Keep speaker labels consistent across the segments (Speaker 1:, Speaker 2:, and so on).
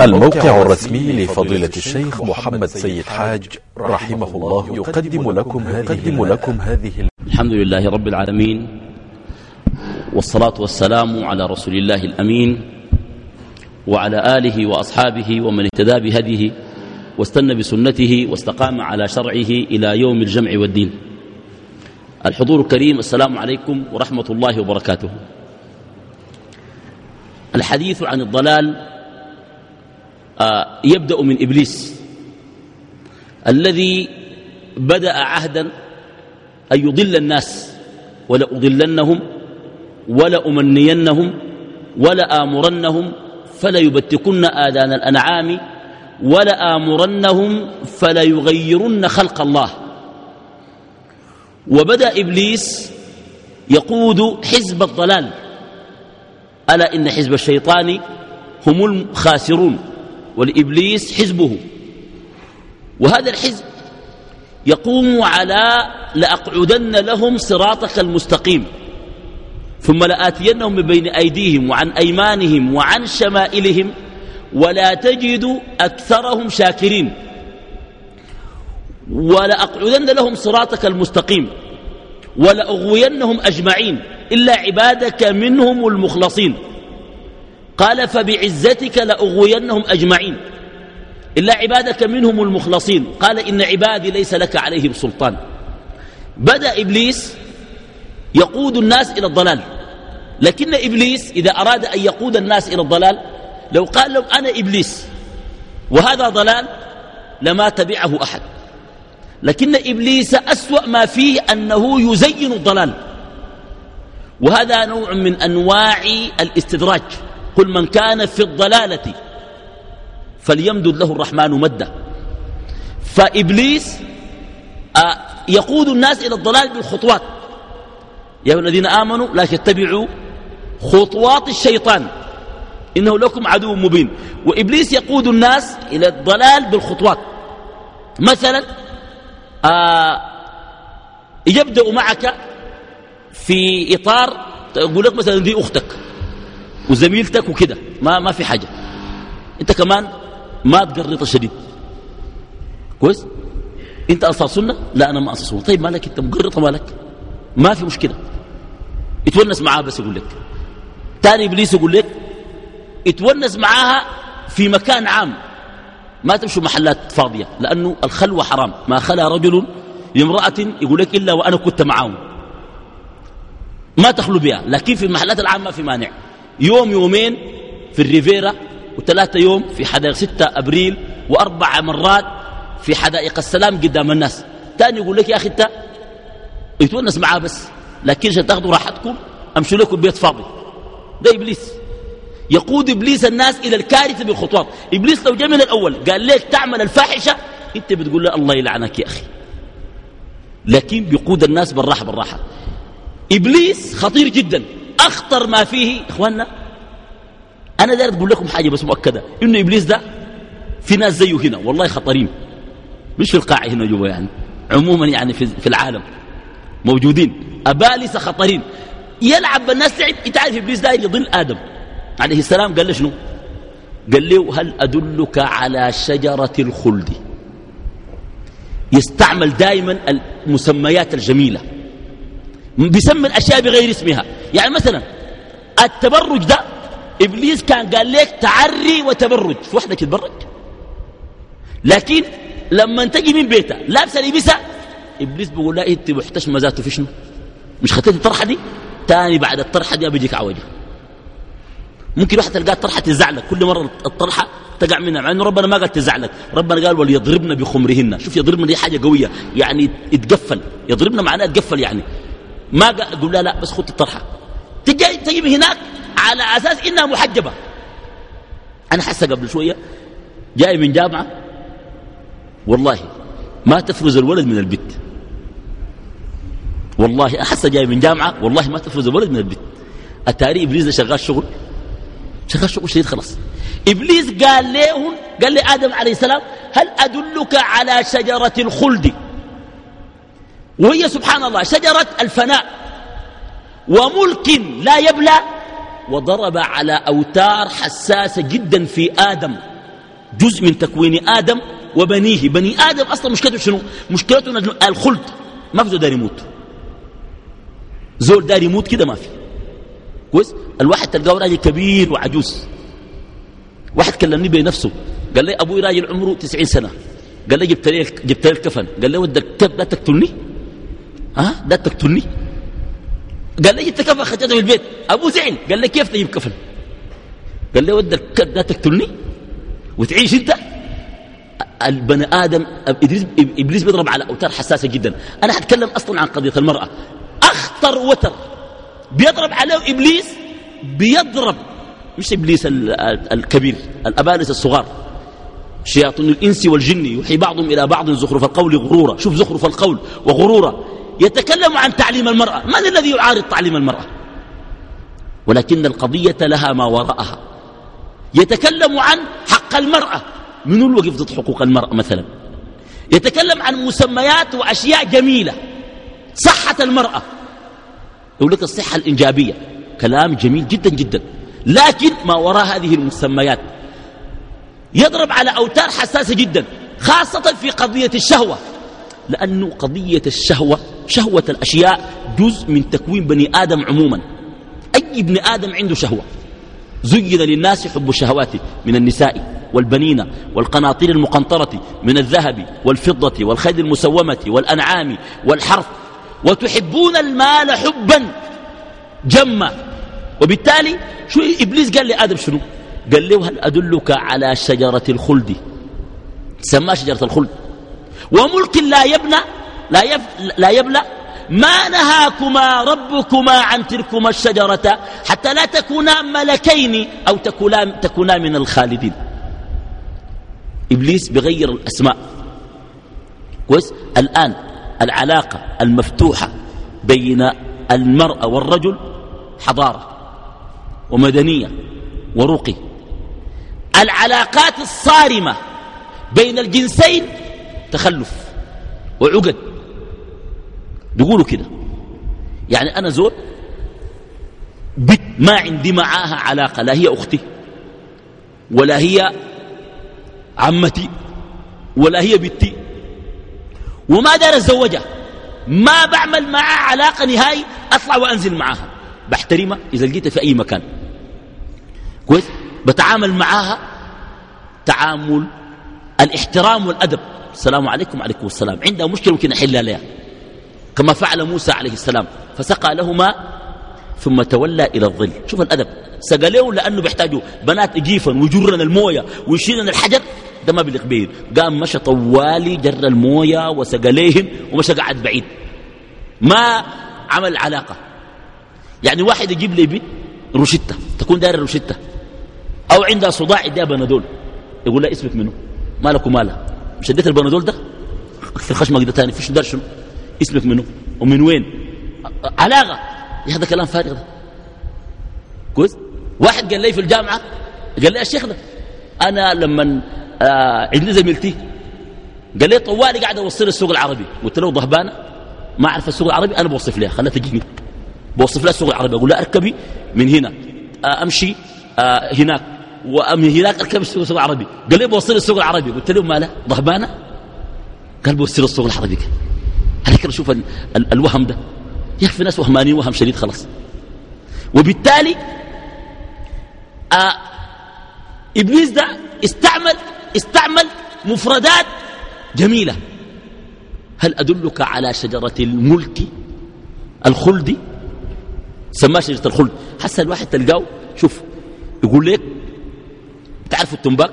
Speaker 1: الموقع الرسمي لفضيلة الشيخ محمد سيد حاج رحمه الله يقدم لكم يقدم لكم هذه
Speaker 2: الحمد لله رب العالمين والصلاة والسلام على رسول الله الأمين وعلى آله وأصحابه ومن اهتدى بهديه واستنى بسنته واستقام على شرعه إلى يوم الجمع والدين. الحضور الكريم السلام عليكم ورحمة الله وبركاته. الحديث عن الضلال يبدأ من إبليس الذي بدأ عهدا أن يضل الناس ولأضلنهم ولأمنينهم ولآمرنهم فليبتكن آذان الأنعام ولآمرنهم فليغيرن خلق الله. وبدأ إبليس يقود حزب الضلال. ألا إن حزب الشيطان هم الخاسرون. ولإبليس حزبه. وهذا الحزب يقوم على لأقعدن لهم صراطك المستقيم. ثم لآتينهم من بين أيديهم وعن أيمانهم وعن شمائلهم ولا تجد أكثرهم شاكرين. ولأقعدن لهم صراطك المستقيم. ولأغوينهم أجمعين. إلا عبادك منهم المخلصين. قال فبعزتك لأغوينهم أجمعين. إلا عبادك منهم المخلصين. قال إن عبادي ليس لك عليهم سلطان. بدأ إبليس يقود الناس إلى الضلال. لكن إبليس إذا أراد أن يقود الناس إلى الضلال لو قال لهم أنا إبليس وهذا ضلال لما تبعه أحد. لكن إبليس أسوأ ما فيه أنه يزين الضلال. وهذا نوع من أنواع الاستدراج. قل من كان في الضلالة فليمدد له الرحمن مدا. فإبليس آه، يقود الناس إلى الضلال بالخطوات. يا الذين آمنوا لا تتبعوا خطوات الشيطان. إنه لكم عدو مبين. وإبليس يقود الناس إلى الضلال بالخطوات. مثلا آه يبدأ معك في إطار يقول لك مثلا دي أختك. وزميلتك وكده ما, ما في حاجة. انت كمان ما تقرط شديد. كويس؟ انت أصلا سنة؟ لا أنا ما أصلا سنة. طيب مالك؟ انت مقرطه مالك؟ ما في مشكلة. يتونس معاها بس يقول لك. تاني إبليس يقول لك يتونس معاها في مكان عام. ما تمشوا محلات فاضية لأنه الخلوة حرام. ما خلا رجل لامراه يقول لك إلا وأنا كنت معاهم. ما تخلو بها لكن في المحلات العامة في مانع. يوم يومين في الريفيرا وثلاثة يوم في حدائق ستة أبريل وأربع مرات في حدائق السلام قدام الناس. تاني يقول لك يا أخي أنت يتونس معاه بس لكن عشان تاخذوا راحتكم؟ أمشوا لكم بيت فاضي. ده إبليس. يقود إبليس الناس إلى الكارثة بالخطوات. إبليس لو جاء من الأول قال لك تعمل الفاحشة أنت بتقول له الله يلعنك يا أخي. لكن بيقود الناس بالراحة بالراحة. إبليس خطير جدا. أخطر ما فيه إخواننا. أنا داير أقول لكم حاجة بس مؤكدة. إنه إبليس ده في ناس زيه هنا. والله خطرين. مش في القاعة هنا جوا يعني. عموما يعني في, العالم. موجودين. أبالسة خطرين. يلعب بالناس. لعب يتعرف إبليس داير يضل آدم. عليه السلام قال له شنو؟ قال له هل أدلك على شجرة الخلد؟ يستعمل دائما المسميات الجميلة. بيسمي الأشياء بغير اسمها. يعني مثلا التبرج ده إبليس كان قال لك تعري وتبرج. في وحدك تتبرج. لكن لما تجي من بيتها لابسة لبسها إبليس بيقول لا أنت محتشمة ذاته في شنو؟ مش خطيت الطرحة دي؟ تاني بعد الطرحة دي بيجيك عوجة ممكن واحد تلقاه الطرحة تزعلك. كل مرة الطرحة تقع منها مع إنه ربنا ما قال تزعلك. ربنا قال وليضربن بخمرهن. شوف يضربن دي حاجة قوية. يعني يتقفل. يضربن معناه يتقفل يعني. ما قال لا لا بس خذ الطرحة. تجي تجيب هناك على أساس إنها محجبة. أنا حاسة قبل شوية جاي من جامعة. والله ما تفرز الولد من البيت والله أحس جاي من جامعة والله ما تفرز الولد من البيت أتاري إبليس شغال شغل؟ شغال شغل شديد خلاص. إبليس قال لهم قال لآدم عليه السلام هل أدلك على شجرة الخلد؟ وهي سبحان الله شجرة الفناء. وملك لا يبلى وضرب على أوتار حساسة جدا في آدم. جزء من تكوين آدم وبنيه. بني آدم أصلا مشكلته شنو؟ مشكلته الخلد. ما في زول دار يموت. زول دار يموت كده ما في. كويس؟ الواحد تلقاه راجل كبير وعجوز. واحد كلمني بنفسه قال لي أبوي راجل عمره 90 سنة. قال لي جبت لي جبت لي الكفن. قال لي ودك لا تقتلني؟ ها؟ لا تقتلني. قال لي كفن خدته في البيت؟ ابوه زعل قال لي كيف تجيب كفن؟ قال لي ودك لا تقتلني؟ وتعيش أنت؟ البني آدم ابليس إبليس بيضرب على أوتار حساسة جدا. أنا حتكلم أصلا عن قضية المرأة. أخطر وتر بيضرب عليه إبليس بيضرب مش إبليس الكبير الابالس الصغار. شياطين الإنس والجن يوحي بعضهم إلى بعض زخرف القول غرورا. شوف زخرف القول وغرورا. يتكلم عن تعليم المرأة. من الذي يعارض تعليم المرأة؟ ولكن القضية لها ما وراءها. يتكلم عن حق المرأة. من الوقف ضد حقوق المرأة مثلا؟ يتكلم عن مسميات وأشياء جميلة. صحة المرأة. يقول لك الصحة الإنجابية. كلام جميل جدا جدا. لكن ما وراء هذه المسميات؟ يضرب على أوتار حساسة جدا خاصة في قضية الشهوة. لأنه قضية الشهوة شهوة الأشياء جزء من تكوين بني آدم عموما. أي ابن آدم عنده شهوة؟ زين للناس حب الشهوات من النساء والبنين والقناطير المقنطرة من الذهب والفضة والخيل المسومة والأنعام والحرث. وتحبون المال حبا جما. وبالتالي شو إبليس قال لآدم شنو؟ قال له هل أدلك على شجرة الخلد؟ سماه شجرة الخلد. وملك لا يبنى لا, يف لا يبلى. ما نهاكما ربكما عن تلكما الشجرة حتى لا تكونا ملكين أو تكونا من الخالدين. إبليس بغير الأسماء. كويس؟ الآن العلاقة المفتوحة بين المرأة والرجل حضارة ومدنية ورقي العلاقات الصارمة بين الجنسين تخلف وعقد. بيقولوا كده. يعني أنا زول بت ما عندي معاها علاقة لا هي أختي ولا هي عمتي ولا هي بنتي. وما دار أتزوجها. ما بعمل معها علاقة نهائي أطلع وأنزل معاها. بحترمها إذا لقيتها في أي مكان. كويس؟ بتعامل معاها تعامل الاحترام والأدب. السلام عليكم وعليكم السلام. عندها مشكلة ممكن أحلها لها. كما فعل موسى عليه السلام. فسقى له ماء ثم تولى إلى الظل. شوف الأدب. سقى له لأنه بيحتاجوا بنات جيفا ويجرنا الموية ويشيلنا الحجر. ده ما بيليق قام مشى طوالي جر الموية وسقى ليهم ومشى قعد بعيد. ما عمل علاقة. يعني واحد يجيب لي بيت روشتة. تكون داير روشتة. أو عندها صداع يديها بنادول. يقول لها اسمك منه مالك ومالها اديت البنادول ده؟ في الخشمك ده تاني فيش دار شنو اسمك منه. ومن وين؟ علاقة. يا هذا كلام فارغ ده. كويس؟ واحد قال لي في الجامعة قال لي يا شيخ ده أنا لما آه عندي زميلتي قال لي طوالي قاعد أوصل السوق العربي. قلت له ضهبانة ما أعرف السوق العربي أنا بوصف لها خلها تجيني. بوصف لها السوق العربي أقول لها أركبي من هنا آه أمشي آه هناك. ومن هناك أركب السوق العربي. قال لي بوصل السوق العربي. قلت له ماله ضهبانة؟ قال بوصل السوق العربي على كده شوف ال ال الوهم ده. يا في ناس وهمانين وهم شديد خلاص. وبالتالي آه إبليس ده استعمل استعمل مفردات جميلة. هل أدلك على شجرة الملك الخلد؟ سماها شجرة الخلد. حسن الواحد تلقاه شوف يقول لك تعرفوا التنباك؟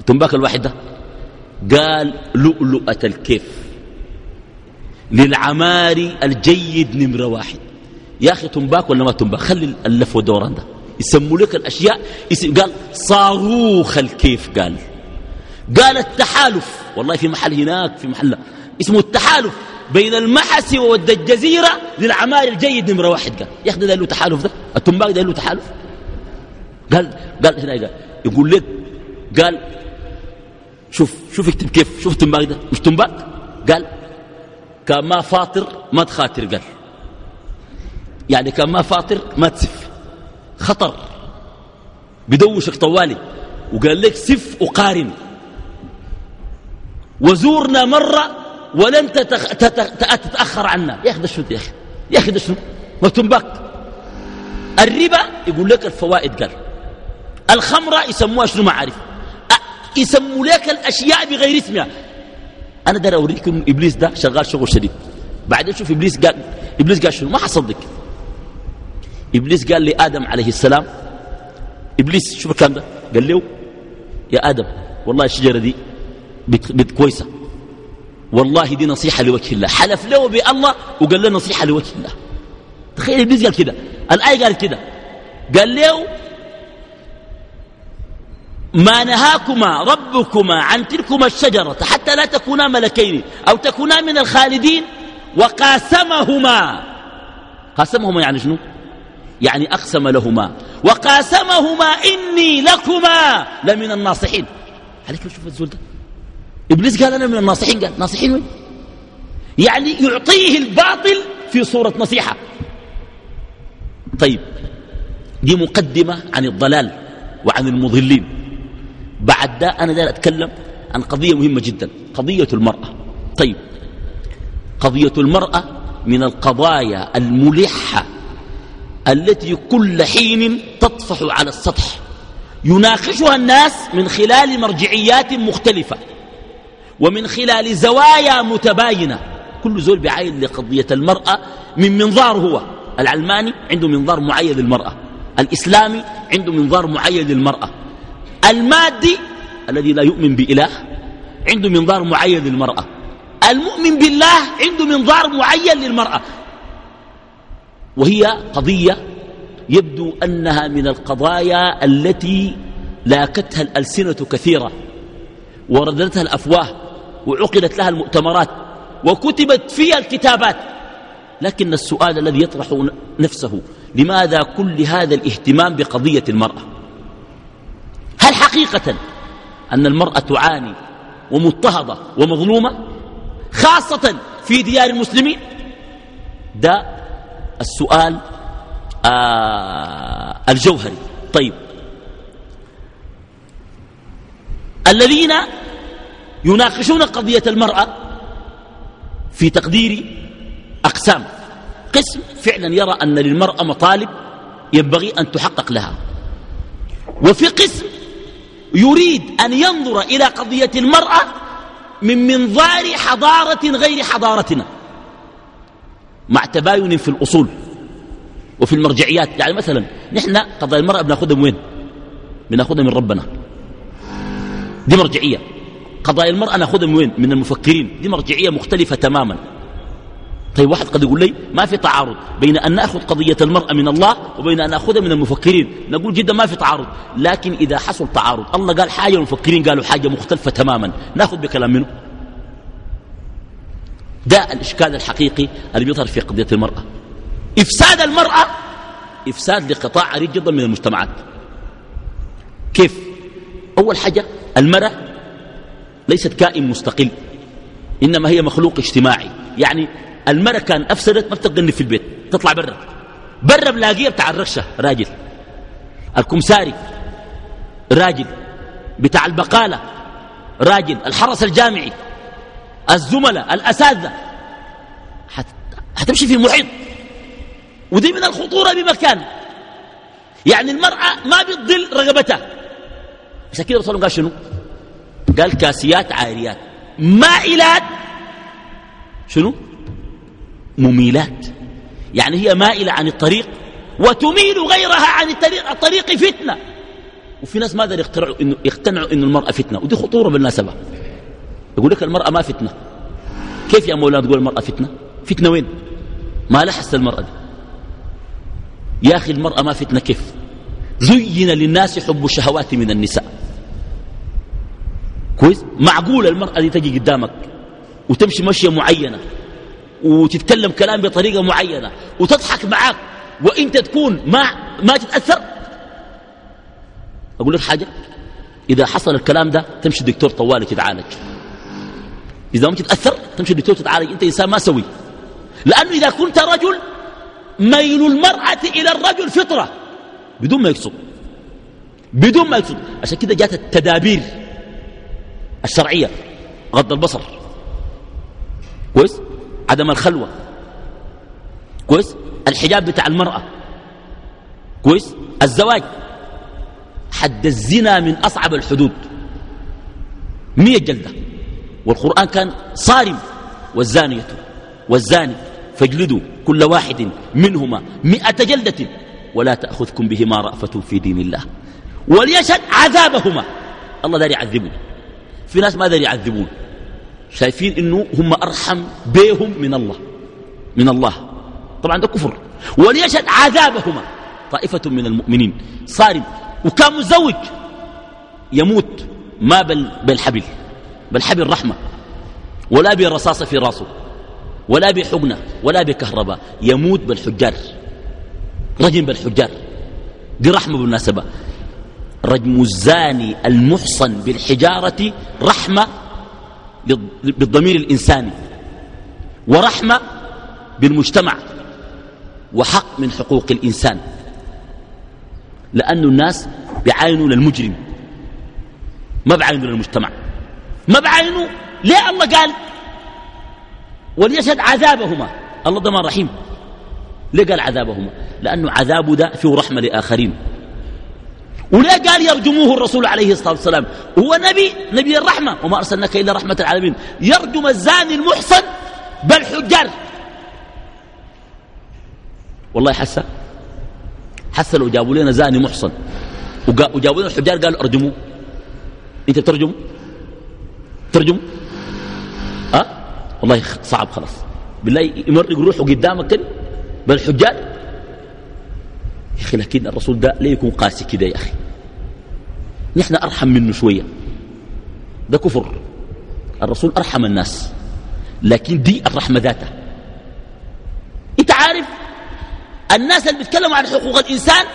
Speaker 2: التنباك الواحد ده؟ قال لؤلؤة الكيف. للعماري الجيد نمرة واحد يا أخي تنباك ولا ما تنباك؟ خلي اللف والدوران ده. يسموا لك الأشياء. قال صاروخ الكيف قال. قال التحالف. والله في محل هناك في محل اسمه التحالف. بين المحس وود الجزيرة للعمال الجيد نمرة واحد قال. يا أخي ده له تحالف ده؟ التنباك ده له تحالف؟ قال قال هنا قال. يقول لك قال شوف شوف اكتب كيف. شوف التنباك ده. مش تنباك؟ قال كان ما فاطر ما تخاطر قال. يعني كان ما فاطر ما تسف. خطر. بدوشك طوالي. وقال لك سف وقارن. وزورنا مرة ولم تتخ... تتخ... تتأخر عنا. يا أخي ده شنو يا أخي؟ يا أخي ده شنو؟ ما تنبك الربا يقول لك الفوائد قال. الخمرة يسموها شنو ما عارف. يسموا لك الأشياء بغير اسمها. أنا دار أوريكم إبليس ده شغال شغل شديد. بعدين شوف إبليس قال إبليس قال شنو؟ ما حصدق. إبليس قال لآدم عليه السلام إبليس شوف الكلام ده قال له يا آدم والله الشجرة دي بت, بت كويسة. والله دي نصيحة لوجه الله. حلف له بالله وقال له نصيحة لوجه الله. تخيل إبليس قال كده. الآية قال كده. قال له ما نهاكما ربكما عن تلكما الشجرة حتى لا تكونا ملكين أو تكونا من الخالدين وقاسمهما. قاسمهما يعني شنو؟ يعني أقسم لهما. وقاسمهما إني لكما لمن الناصحين. عليك شوف الزول ده؟ إبليس قال أنا من الناصحين. قال ناصحين وين؟ يعني يعطيه الباطل في صورة نصيحة. طيب دي مقدمة عن الضلال وعن المضلين. بعد ده أنا دار أتكلم عن قضية مهمة جدا قضية المرأة. طيب قضية المرأة من القضايا الملحة التي كل حين تطفح على السطح. يناقشها الناس من خلال مرجعيات مختلفة ومن خلال زوايا متباينة. كل زول بعين لقضية المرأة من منظار هو. العلماني عنده منظار معين للمرأة. الإسلامي عنده منظار معين للمرأة. المادي الذي لا يؤمن بإله عنده منظار معين للمرأة. المؤمن بالله عنده منظار معين للمرأة. وهي قضية يبدو أنها من القضايا التي لاكتها الألسنة كثيرة ورددتها الأفواه وعقدت لها المؤتمرات وكتبت فيها الكتابات. لكن السؤال الذي يطرح نفسه لماذا كل هذا الاهتمام بقضية المرأة؟ هل حقيقة أن المرأة تعاني ومضطهدة ومظلومة؟ خاصة في ديار المسلمين؟ ده السؤال آه الجوهري. طيب. الذين يناقشون قضية المرأة في تقدير أقسام. قسم فعلا يرى أن للمرأة مطالب ينبغي أن تحقق لها. وفي قسم يريد أن ينظر إلى قضية المرأة من منظار حضارة غير حضارتنا. مع تباين في الأصول وفي المرجعيات. يعني مثلا نحن قضايا المرأة بنأخذها من وين؟ بنأخذها من ربنا. دي مرجعية. قضايا المرأة نأخذها من وين؟ من المفكرين. دي مرجعية مختلفة تماما. طيب واحد قد يقول لي ما في تعارض بين أن نأخذ قضية المرأة من الله وبين أن نأخذها من المفكرين. نقول جدا ما في تعارض لكن إذا حصل تعارض الله قال حاجة والمفكرين قالوا حاجة مختلفة تماما. نأخذ بكلام منه. ده الإشكال الحقيقي اللي بيظهر في قضية المرأة. إفساد المرأة إفساد لقطاع عريض جدا من المجتمعات. كيف؟ أول حاجة المرأة ليست كائن مستقل إنما هي مخلوق اجتماعي. يعني المرأة كان أفسدت ما بتقدر في البيت تطلع برا. برا بلاقيه بتاع الرشة راجل. الكمساري راجل. بتاع البقالة راجل. الحرس الجامعي الزملاء الأساتذة. هتمشي في محيط. ودي من الخطورة بمكان يعني المرأة ما بتضل رغبتها عشان كده رسول قال شنو؟ قال كاسيات عاريات. مائلات. شنو؟ مميلات. يعني هي مائلة عن الطريق وتميل غيرها عن الطريق الطريق فتنة. وفي ناس ماذا يقتنعوا إنه, يقتنعوا إنه المرأة فتنة. ودي خطورة بالمناسبة. يقول لك المرأة ما فتنة. كيف يا مولانا تقول المرأة فتنة؟ فتنة وين؟ ما لحس المرأة دي. يا أخي المرأة ما فتنة كيف؟ زين للناس حب الشهوات من النساء. كويس؟ معقول المرأة دي تجي قدامك وتمشي مشية معينة. وتتكلم كلام بطريقة معينة وتضحك معاك وإنت تكون ما ما تتأثر؟ أقول لك حاجة إذا حصل الكلام ده تمشي دكتور طوالي تتعالج إذا ما تتأثر تمشي دكتور تتعالج أنت إنسان ما سوي. لأنه إذا كنت رجل ميل المرأة إلى الرجل فطرة بدون ما يقصد. بدون ما يقصد. عشان كده جات التدابير الشرعية غض البصر. كويس؟ عدم الخلوة. كويس؟ الحجاب بتاع المرأة. كويس؟ الزواج. حد الزنا من أصعب الحدود. مية جلدة. والقرآن كان صارم. والزانية. والزاني فاجلدوا كل واحد منهما مئة جلدة ولا تأخذكم بهما رأفة في دين الله. وليشهد عذابهما. الله دار يعذبون في ناس ما دار يعذبون. شايفين إنه هم أرحم بهم من الله من الله. طبعا ده كفر. وليشهد عذابهما. طائفة من المؤمنين. صارم. وكان متزوج يموت ما بالحبل بالحبل رحمة. ولا برصاصة في راسه ولا بحقنة ولا بكهرباء. يموت بالحجار. رجم بالحجار. دي رحمة بالمناسبة. رجم الزاني المحصن بالحجارة رحمة بالضمير الإنساني. ورحمة بالمجتمع. وحق من حقوق الإنسان. لأن الناس بيعاينوا للمجرم. ما بعاينوا للمجتمع. ما بعاينوا ليه الله قال؟ وليشهد عذابهما. الله ضمان رحيم. ليه قال عذابهما؟ لأنه عذابه ده فيه رحمة لآخرين. وليه قال يرجموه الرسول عليه الصلاة والسلام. هو نبي نبي الرحمة. وما أرسلناك إلا رحمة العالمين. يرجم الزاني المحصن بل حجار والله حسه حسه لو جابوا لنا زاني محصن وجابوا لنا الحجار قالوا أرجموه. أنت بترجم؟ ترجم؟ أه؟ والله صعب خلاص. بالله يمرق روحه قدامك كده بالحجار. يا أخي لكن الرسول ده ليه يكون قاسي كده يا أخي. نحن أرحم منه شوية. ده كفر. الرسول أرحم الناس لكن دي الرحمة ذاتها. أنت عارف الناس اللي بيتكلموا عن حقوق الإنسان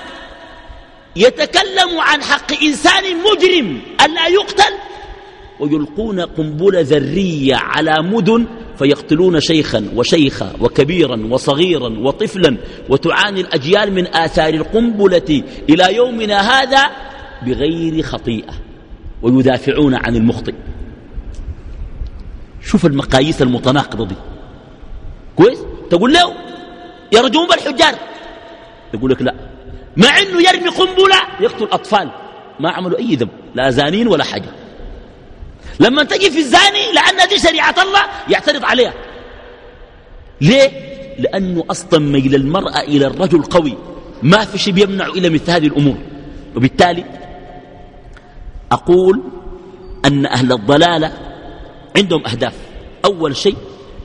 Speaker 2: يتكلموا عن حق إنسان مجرم الا يقتل ويلقون قنبله ذرية على مدن فيقتلون شيخا وشيخا وكبيرا وصغيرا وطفلا وتعاني الأجيال من آثار القنبلة إلى يومنا هذا بغير خطيئة ويدافعون عن المخطئ. شوف المقاييس المتناقضة دي. كويس؟ تقول له يرجون بالحجار. يقول لك لا. مع إنه يرمي قنبلة يقتل أطفال. ما عملوا أي ذنب. لا زانين ولا حاجة. لما تجي في الزاني لأن دي شريعة الله يعترض عليها. ليه؟ لأنه أصلا ميل المرأة إلى الرجل قوي. ما في شيء بيمنع إلى مثل هذه الأمور. وبالتالي أقول أن أهل الضلالة عندهم أهداف. أول شيء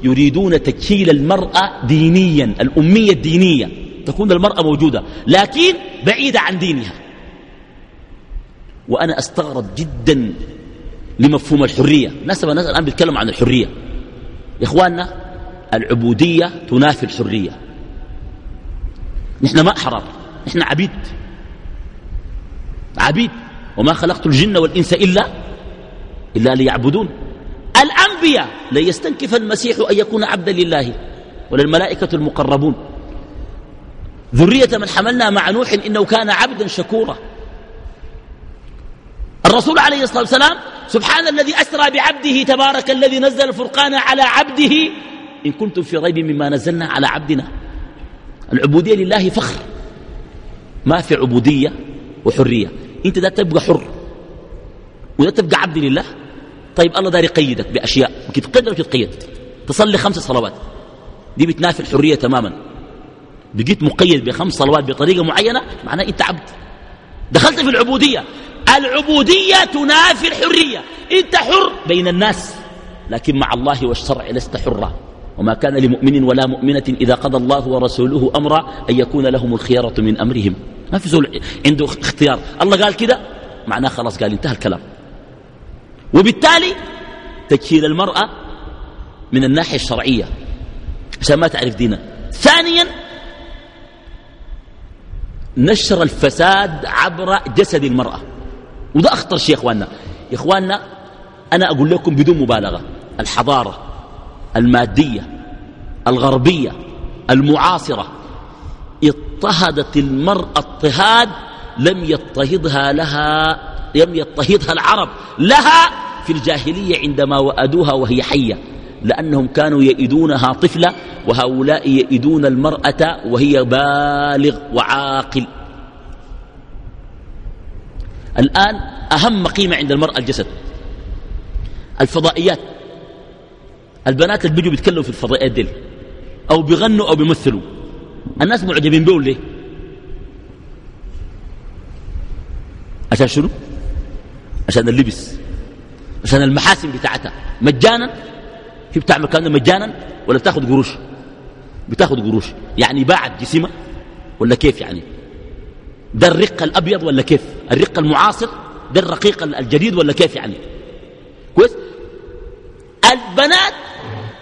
Speaker 2: يريدون تكيل المرأة دينيا الأمية الدينية. تكون المرأة موجودة لكن بعيدة عن دينها. وأنا أستغرب جدا لمفهوم الحرية. الناس الآن بيتكلموا عن الحرية. يا إخواننا العبودية تنافي الحرية. نحن ما أحرار نحن عبيد. عبيد. وما خلقت الجن والإنس إلا إلا ليعبدون. الأنبياء لا يستنكف المسيح أن يكون عبدا لله. ولا الملائكة المقربون. ذرية من حملنا مع نوح إنه كان عبدا شكورا. الرسول عليه الصلاة والسلام سبحان الذي أسرى بعبده تبارك الذي نزل الفرقان على عبده إن كنتم في ريب مما نزلنا على عبدنا. العبودية لله فخر. ما في عبودية وحرية. أنت ده تبقى حر وده تبقى عبد لله طيب الله داري يقيدك بأشياء. وتتقيد ولا تتقيد تصلي خمس صلوات. دي بتنافي الحرية تماما. بقيت مقيد بخمس صلوات بطريقة معينة معناه أنت عبد. دخلت في العبودية. العبودية تنافي الحرية. انت حر بين الناس لكن مع الله والشرع لست حرا. وما كان لمؤمن ولا مؤمنة إذا قضى الله ورسوله أمرا أن يكون لهم الخيارة من أمرهم. ما في زول عنده اختيار. الله قال كده معناه خلاص قال انتهى الكلام. وبالتالي تجهيل المرأة من الناحية الشرعية عشان ما تعرف دينها. ثانيا نشر الفساد عبر جسد المرأة. وده أخطر شيء يا إخواننا. يا إخواننا أنا أقول لكم بدون مبالغة الحضارة المادية الغربية المعاصرة اضطهدت المرأة اضطهاد لم يضطهدها لها لم يضطهدها العرب لها في الجاهلية عندما وأدوها وهي حية لأنهم كانوا يئدونها طفلة وهؤلاء يئدون المرأة وهي بالغ وعاقل. الآن أهم قيمة عند المرأة الجسد. الفضائيات. البنات اللي بيجوا بيتكلموا في الفضائيات دي أو بيغنوا أو بيمثلوا. الناس معجبين بهم ليه؟ عشان شنو؟ عشان اللبس. عشان المحاسن بتاعتها. مجانا؟ في بتاع مكان مجانا ولا بتاخذ قروش؟ بتاخذ قروش. يعني باعت جسمها ولا كيف يعني؟ ده الرق الأبيض ولا كيف؟ الرق المعاصر؟ ده الرقيق الجديد ولا كيف يعني؟ كويس؟ البنات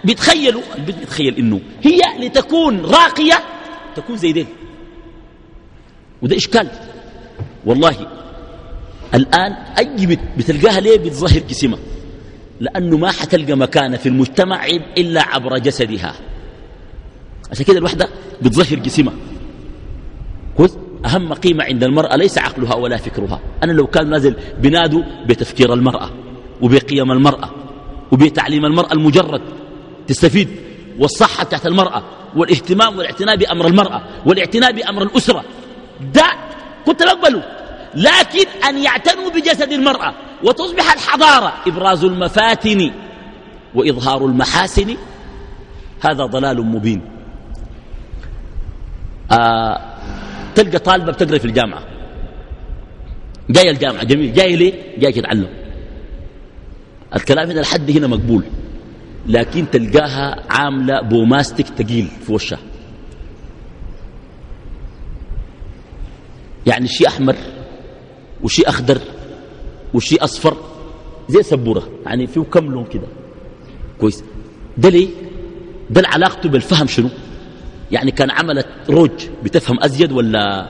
Speaker 2: بيتخيلوا البنت بيتخيل إنه هي لتكون راقية تكون زي دين وده إشكال. والله الآن أي بت بتلقاها ليه بتظهر جسمها؟ لأنه ما حتلقى مكانة في المجتمع إلا عبر جسدها. عشان كده الوحدة بتظهر جسمها. كويس؟ أهم قيمة عند المرأة ليس عقلها ولا فكرها. أنا لو كان نازل بنادوا بتفكير المرأة وبقيم المرأة وبتعليم المرأة المجرد تستفيد والصحة تحت المرأة والاهتمام والاعتناء بأمر المرأة والاعتناء بأمر الأسرة. ده كنت بقبله لكن أن يعتنوا بجسد المرأة وتصبح الحضارة إبراز المفاتن وإظهار المحاسن هذا ضلال مبين. آه تلقى طالبة بتقرأ في الجامعة. جاي الجامعة جميل. جاي ليه؟ جاي تتعلم. الكلام هنا الحد هنا مقبول. لكن تلقاها عاملة بوماستيك تقيل في وشها. يعني شيء أحمر وشيء أخضر وشيء أصفر زي سبورة. يعني فيه كم لون كده. كويس. ده ليه؟ ده علاقته بالفهم شنو؟ يعني كان عملت روج بتفهم أزيد ولا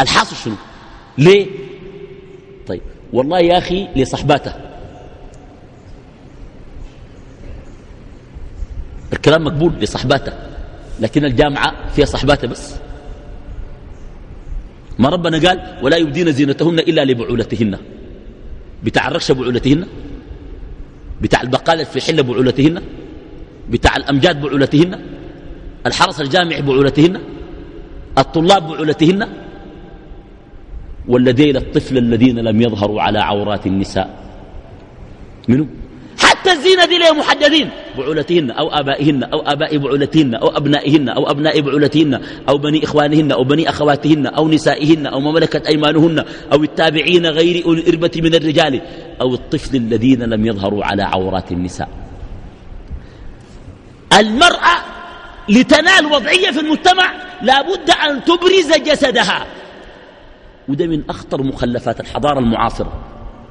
Speaker 2: الحاصل شنو؟ ليه؟ طيب والله يا أخي لصحباته. الكلام مقبول لصحباته لكن الجامعة فيها صحباته بس. ما ربنا قال ولا يبدين زينتهن إلا لبعولتهن. بتاع الركشة بعولتهن؟ بتاع البقالة في حلة بعولتهن؟ بتاع الأمجاد بعولتهن؟ الحرس الجامعي بعولتهن؟ الطلاب بعولتهن؟ والذين الطفل الذين لم يظهروا على عورات النساء. منو؟ حتى الزينة دي لهم محددين. بعولتهن أو آبائهن أو آباء بعولتهن أو أبنائهن أو أبناء بعولتهن أو بني إخوانهن أو بني أخواتهن أو نسائهن أو ما ملكت أيمانهن أو التابعين غير أولي الإربة من الرجال أو الطفل الذين لم يظهروا على عورات النساء. المرأة لتنال وضعية في المجتمع لابد أن تبرز جسدها. وده من أخطر مخلفات الحضارة المعاصرة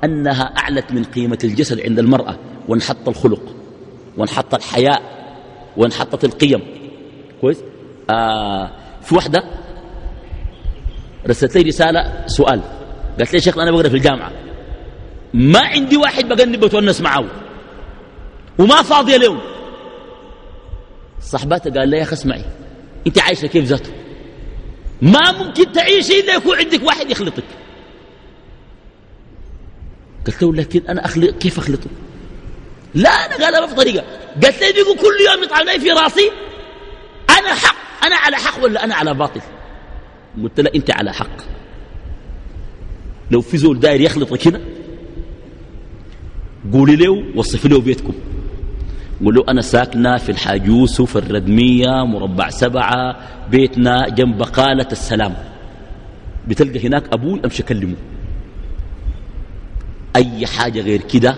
Speaker 2: أنها أعلت من قيمة الجسد عند المرأة وانحط الخلق وانحط الحياء وانحطت القيم. كويس؟ آه في وحدة رسلت لي رسالة سؤال. قالت لي شيخ أنا بقرأ في الجامعة. ما عندي واحد بقنب بتونس معه وما فاضية لهم صاحباتها قال لي يا أخي اسمعي أنت عايشة كيف ذاته ما ممكن تعيشي إلا يكون عندك واحد يخلطك. قلت له لكن أنا أخلط كيف أخلطه؟ لا أنا قال ما في طريقة قالت لي بيقول كل يوم يطعن في راسي أنا حق أنا على حق ولا أنا على باطل؟ قلت له أنت على حق. لو في زول داير يخلطك هنا قولي له وصفي له بيتكم. قول له أنا ساكنة في الحاج يوسف الردمية مربع سبعة بيتنا جنب قالة السلام. بتلقى هناك أبوي أمشي أكلمه. أي حاجة غير كده؟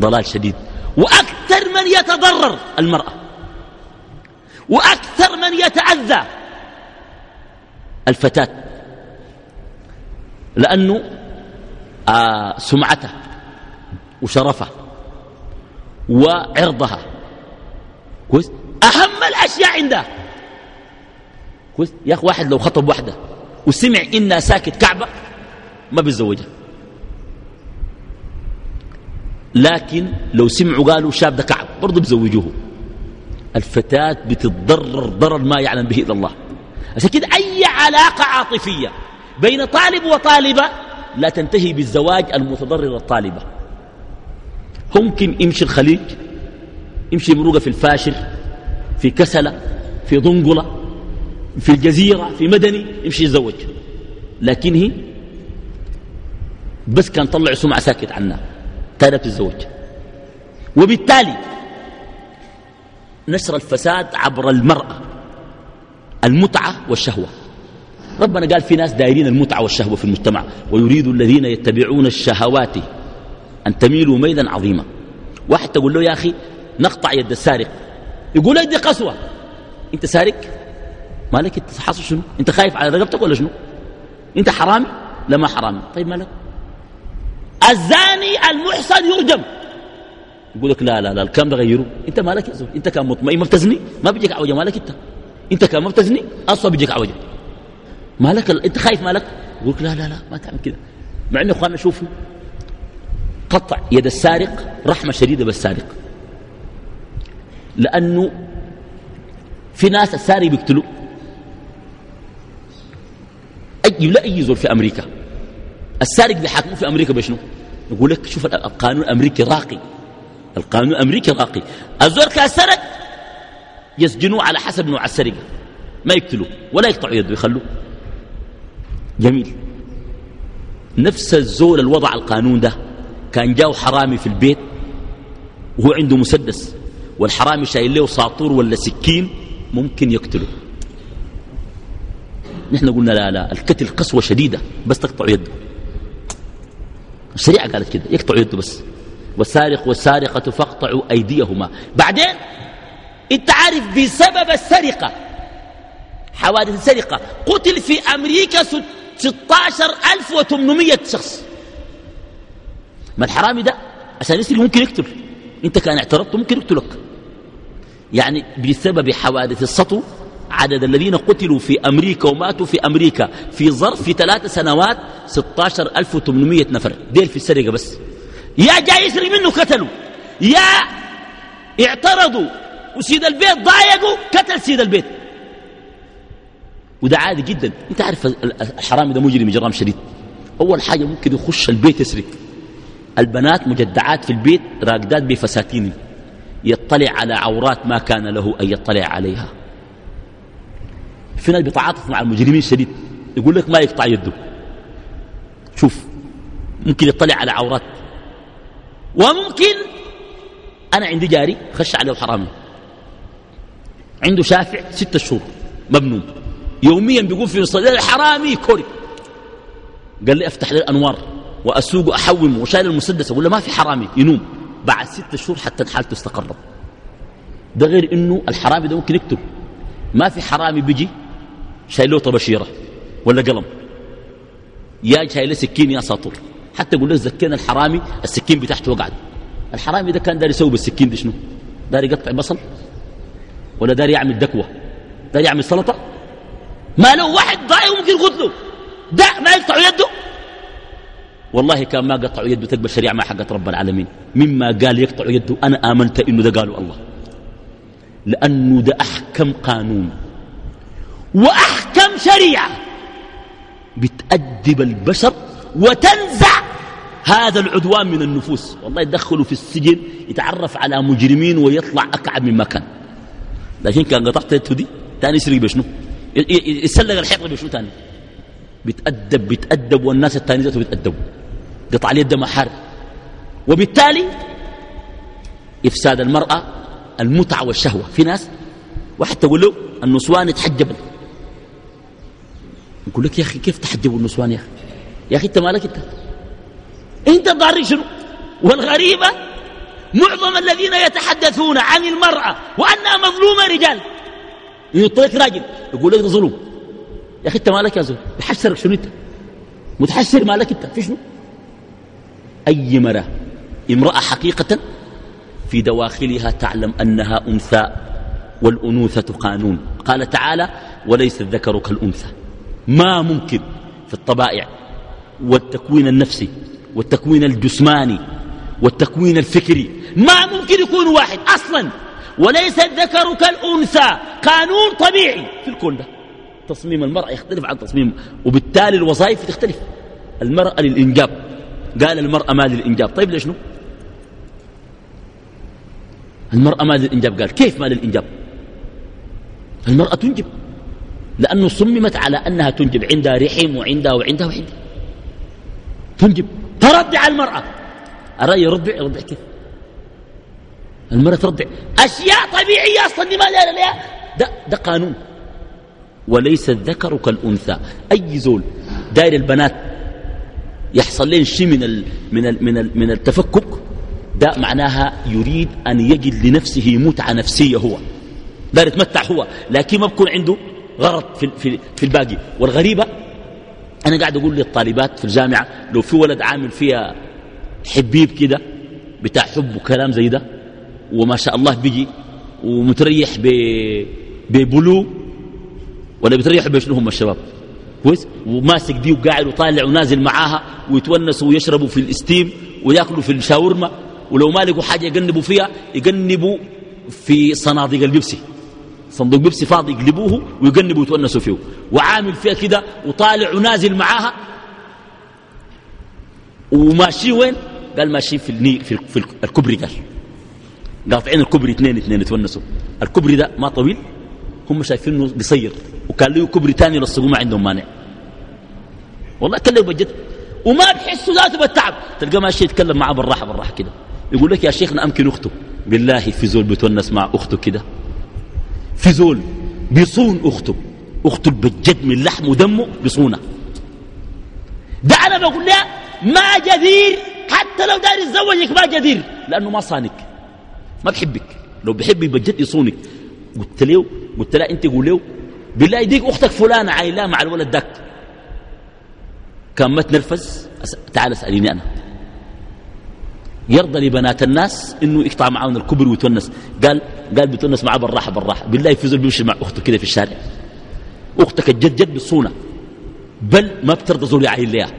Speaker 2: ضلال شديد. وأكثر من يتضرر المرأة. وأكثر من يتأذى الفتاة. لأنه آه سمعته وشرفه. وعرضها. كويس؟ أهم الأشياء عنده. كويس؟ يا أخي واحد لو خطب واحدة وسمع إنها ساكت كعبة ما بيتزوجها. لكن لو سمعوا قالوا شاب ده كعب برضه بيزوجوه الفتاة بتتضرر ضرر ما يعلم به إلا الله. عشان كده أي علاقة عاطفية بين طالب وطالبة لا تنتهي بالزواج المتضرر الطالبة. ممكن يمشي الخليج يمشي مروقة في الفاشر في كسلة في ضنقلة في الجزيرة في مدني يمشي يتزوج. لكن هي بس كان طلع سمعة ساكت عنها كانت تتزوج. وبالتالي نشر الفساد عبر المرأة المتعة والشهوة. ربنا قال في ناس دايرين المتعة والشهوة في المجتمع ويريد الذين يتبعون الشهوات أن تميلوا ميلا عظيما. واحد تقول له يا أخي نقطع يد السارق. يقول لك دي قسوة. إنت سارق؟ مالك؟ إنت حاصل شنو؟ إنت خايف على رقبتك ولا شنو؟ إنت حرامي؟ لا ما حرامي. طيب مالك؟ الزاني المحصن يرجم يقول لك لا لا لا الكلام ده غيره. إنت مالك يا زول؟ إنت كان مطمئن؟ ما بتزني؟ ما بيجيك عوجة. مالك إنت؟ إنت كان ما بتزني؟ أصلا بيجيك عوجة. مالك ال... إنت خايف مالك؟ يقول لك لا لا لا ما تعمل كده. مع انه إخواننا شوفوا قطع يد السارق رحمة شديدة بالسارق. لأنه في ناس السارق بيقتلوا. اي لا أي زول في أمريكا. السارق بيحاكموه في أمريكا بشنو؟ يقول لك شوف القانون الأمريكي راقي. القانون الأمريكي راقي. الزول كان سرق يسجنوه على حسب نوع السرقة. ما يقتلوه ولا يقطعوا يده يخلوه. جميل. نفس الزول الوضع القانون ده كان جاو حرامي في البيت وهو عنده مسدس والحرامي شايل له ساطور ولا سكين ممكن يقتله. نحن قلنا لا لا القتل قسوة شديدة بس تقطع يده. الشريعة قالت كده يقطع يده بس. والسارق والسارقة فاقطعوا أيديهما. بعدين انت عارف بسبب السرقة حوادث السرقة قتل في أمريكا 16800 شخص. ما الحرامي ده؟ عشان يسرق ممكن يقتل أنت كان اعترضت ممكن يقتلك يعني بسبب حوادث السطو عدد الذين قتلوا في أمريكا وماتوا في أمريكا في ظرف ثلاث سنوات 16800 نفر. ديل في السرقة بس. يا جاي يسرق منه قتلوا. يا اعترضوا وسيد البيت ضايقوا قتل سيد البيت. وده عادي جدا. أنت عارف الحرامي ده مجرم جرام شديد أول حاجة ممكن يخش البيت يسرق. البنات مجدعات في البيت راقدات بفساتين. يطلع على عورات ما كان له أن يطلع عليها. في ناس بيتعاطف مع المجرمين شديد. يقول لك ما يقطع يده. شوف ممكن يطلع على عورات. وممكن أنا عندي جاري خش عليه حرامي عنده شافع ستة شهور مبنون يوميا بيقول في نص الحرامي كوري. قال لي أفتح لي الأنوار. وأسوق احوم وشايل المسدس له ما في حرامي ينوم. بعد ستة شهور حتى حالته استقرت. ده غير إنه الحرامي ده ممكن يكتب. ما في حرامي بيجي شايل له طبشيره ولا قلم. يا شايل سكين يا ساطور. حتى يقول له زكينا الحرامي السكين بتاعته وقعد الحرامي ده كان داير يسوي بالسكين دي شنو؟ داير يقطع بصل ولا داير يعمل دكوة؟ داير يعمل سلطة؟ ما لو واحد ضايع ممكن يقتله. ده ما يقطع يده. والله كان ما قطعوا يده تقبل الشريعه ما حقت رب العالمين. مما قال يقطع يده أنا آمنت إنه ده قاله الله. لأنه ده أحكم قانون. وأحكم شريعة. بتأدب البشر وتنزع هذا العدوان من النفوس. والله يدخلوا في السجن يتعرف على مجرمين ويطلع أكعب مما كان. لكن كان قطعت يده دي تاني يسرق بشنو؟ يسلق الحيط بشنو تاني؟ بيتأدب بيتأدب والناس التاني ذاته بيتأدبوا قطع اليد محار وبالتالي إفساد المرأة المتعة والشهوة. في ناس واحد تقول له النسوان يتحجبن. يقول لك يا أخي كيف تحجبوا النسوان يا أخي؟ يا أخي أنت مالك أنت؟ أنت ضاري شنو؟ والغريبة معظم الذين يتحدثون عن المرأة وأنها مظلومة رجال. يطلق راجل يقول لك ظلم. يا أخي أنت مالك يا زول؟ بحشرك شنو أنت؟ متحشر مالك أنت؟ في شنو؟ أي مرة امرأة حقيقة في دواخلها تعلم أنها أنثى والأنوثة قانون. قال تعالى وليس الذكر كالأنثى. ما ممكن في الطبائع والتكوين النفسي والتكوين الجسماني والتكوين الفكري ما ممكن يكون واحد أصلا. وليس الذكر كالأنثى. قانون طبيعي في الكون ده. تصميم المرأة يختلف عن تصميم وبالتالي الوظائف تختلف. المرأة للإنجاب. قال المرأة ما للإنجاب طيب ليش نو المرأة ما للإنجاب قال كيف ما للإنجاب المرأة تنجب لأنه صممت على أنها تنجب. عندها رحم وعندها وعندها وعندها. تنجب. ترضع المرأة. أرأي يرضع؟ يرضع كيف؟ المرأة ترضع. أشياء طبيعية أصلا لما لا لا ده, ده قانون. وليس الذكر كالأنثى. أي زول داير البنات يحصل لهم شيء من ال من ال من ال من التفكك ده معناها يريد أن يجد لنفسه متعة نفسية هو. داير يتمتع هو. لكن ما بكون عنده غرض في, في, في الباقي. والغريبة أنا قاعد أقول للطالبات في الجامعة لو في ولد عامل فيها حبيب كده بتاع حب وكلام زي ده وما شاء الله بيجي ومتريح ببلو ولا بتريح بشنو هم الشباب؟ كويس وماسك دي وقاعد وطالع ونازل معاها ويتونسوا ويشربوا في الاستيم وياكلوا في الشاورما ولو ما لقوا حاجة يقنبوا فيها يقنبوا في صناديق البيبسي. صندوق بيبسي فاضي يقلبوه ويقنبوا ويتونسوا فيه. وعامل فيها كده وطالع ونازل معاها. وماشي وين؟ قال ماشي في النيل في, في الكبري قال. قاطعين الكبري اثنين اثنين يتونسوا. الكبري ده ما طويل هم شايفينه قصير. وكان له كبري ثاني يلصقوه ما عندهم مانع. والله كلمه بجد. وما بحسوا ذاته بالتعب. تلقى ماشي يتكلم معه بالراحة بالراحة كده. يقول لك يا شيخنا أمكن أخته. بالله في زول بيتونس مع أخته كده. في زول بيصون أخته. أخته بجد من لحم ودمه بيصونها ده أنا بقول لها ما جدير. حتى لو داير يتزوجك ما جدير. لأنه ما صانك. ما بحبك. لو بحبك بجد يصونك. قلت له قلت لها أنت قول له بالله يديك أختك فلانة عايلاه مع الولد داك كان ما تنرفز؟ تعال اسأليني أنا. يرضى لبنات الناس إنه يقطع معاهم الكبر ويتونس. قال قال بيتونس معاه بالراحه بالراحة. بالله يفوز بيمشي مع أخته كده في الشارع. أختك الجد جد بالصونه بل ما بترضى زول يعين لها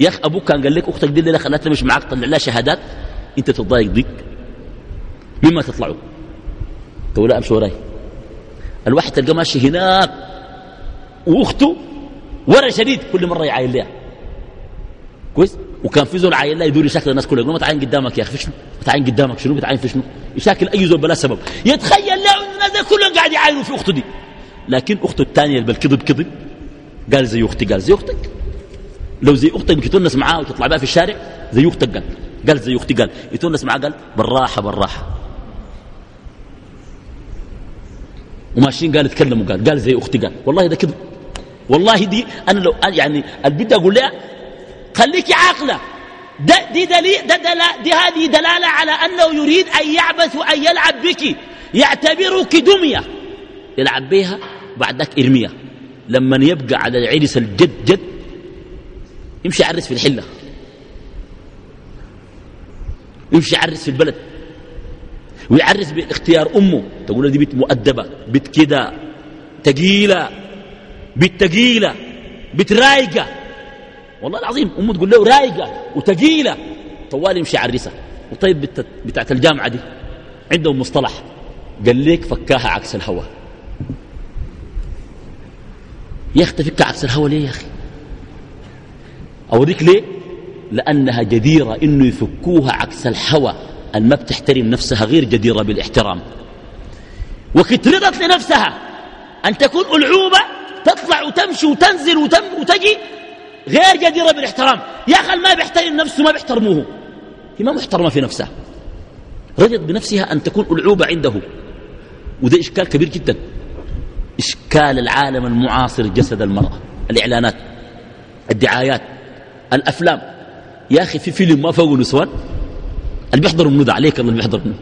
Speaker 2: يا أخي أبوك كان قال لك أختك دي اللي خلتها مش معاك طلع لها شهادات. أنت تتضايق ضيق مما تطلعوا تقول امشي وراي. الواحد تلقى ماشي هناك وأخته ورا شديد كل مرة يعاين لها كويس؟ وكان في زول عاين لها يدور يشاكل الناس كلها يقول ما تعاين قدامك يا أخي في شنو؟ بتعاين قدامك شنو؟ بتعاين في شنو؟ يشاكل أي زول بلا سبب. يتخيل له الناس كلهم قاعد يعاينوا في أخته دي. لكن أخته الثانية اللي بالكذب كذب قال زي أختي قال زي أختك. لو زي أختك بتتونس معاه وتطلع بها في الشارع زي أختك قال. قال زي أختي قال. يتونس معاه قال بالراحة بالراحة. وماشيين قال اتكلموا قال قال زي أختي قال والله ده كذب والله دي أنا لو يعني البدي أقول لها خليكي عاقلة. ده دي دليل ده دل دي هذه دلالة على أنه يريد أن يعبث وأن يلعب بك. يعتبرك دمية. يلعب بها بعدك ارميها لما يبقى على العرس الجد جد يمشي يعرس في الحلة. يمشي يعرس في البلد. ويعرس باختيار أمه. تقول دي بنت مؤدبة بنت كده تقيلة بنت تقيلة بنت رايقة. والله العظيم أمه تقول له رايقة وتقيلة. طوال يمشي يعرسها. وطيب بتاعت الجامعة دي عندهم مصطلح. قال ليك فكاها عكس الهوى. يا أخي تفك عكس الهوى ليه يا أخي؟ أوريك ليه؟ لأنها جديرة إنه يفكوها عكس الهوى. أن ما بتحترم نفسها غير جديرة بالاحترام. وكترضت لنفسها أن تكون ألعوبة تطلع وتمشي وتنزل وتم وتجي غير جديرة بالاحترام. يا أخي ما بيحترم نفسه ما بيحترموه. هي ما محترمة في نفسها. رضيت بنفسها أن تكون ألعوبة عنده. وده إشكال كبير جدا. إشكال العالم المعاصر جسد المرأة. الإعلانات الدعايات الأفلام. يا أخي في فيلم ما فوق نسوان؟ اللي بيحضروا ده عليك الله اللي بيحضر منو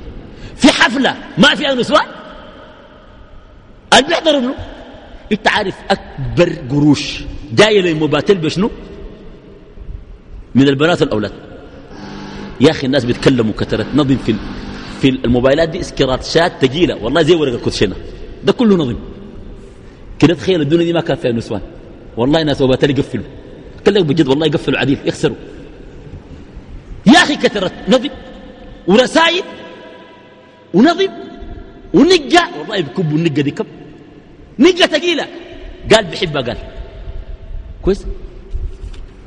Speaker 2: في حفلة ما فيها نسوان اللي بيحضروا منو انت عارف أكبر قروش جاية للمباتل بشنو؟ من البنات والأولاد. يا أخي الناس بيتكلموا كثرت نظم في في الموبايلات دي اسكراتشات ثقيله والله زي ورق الكوتشينه ده كله نظم. كده تخيل الدنيا دي ما كان فيها نسوان والله ناس وباتل يقفلوا. كلمك بجد والله يقفلوا عديل. يخسروا. يا أخي كثرت نظم. ورسائل ونظم ونقة والله بكبوا النقة دي كب نقة ثقيلة. قال بحبها قال. كويس؟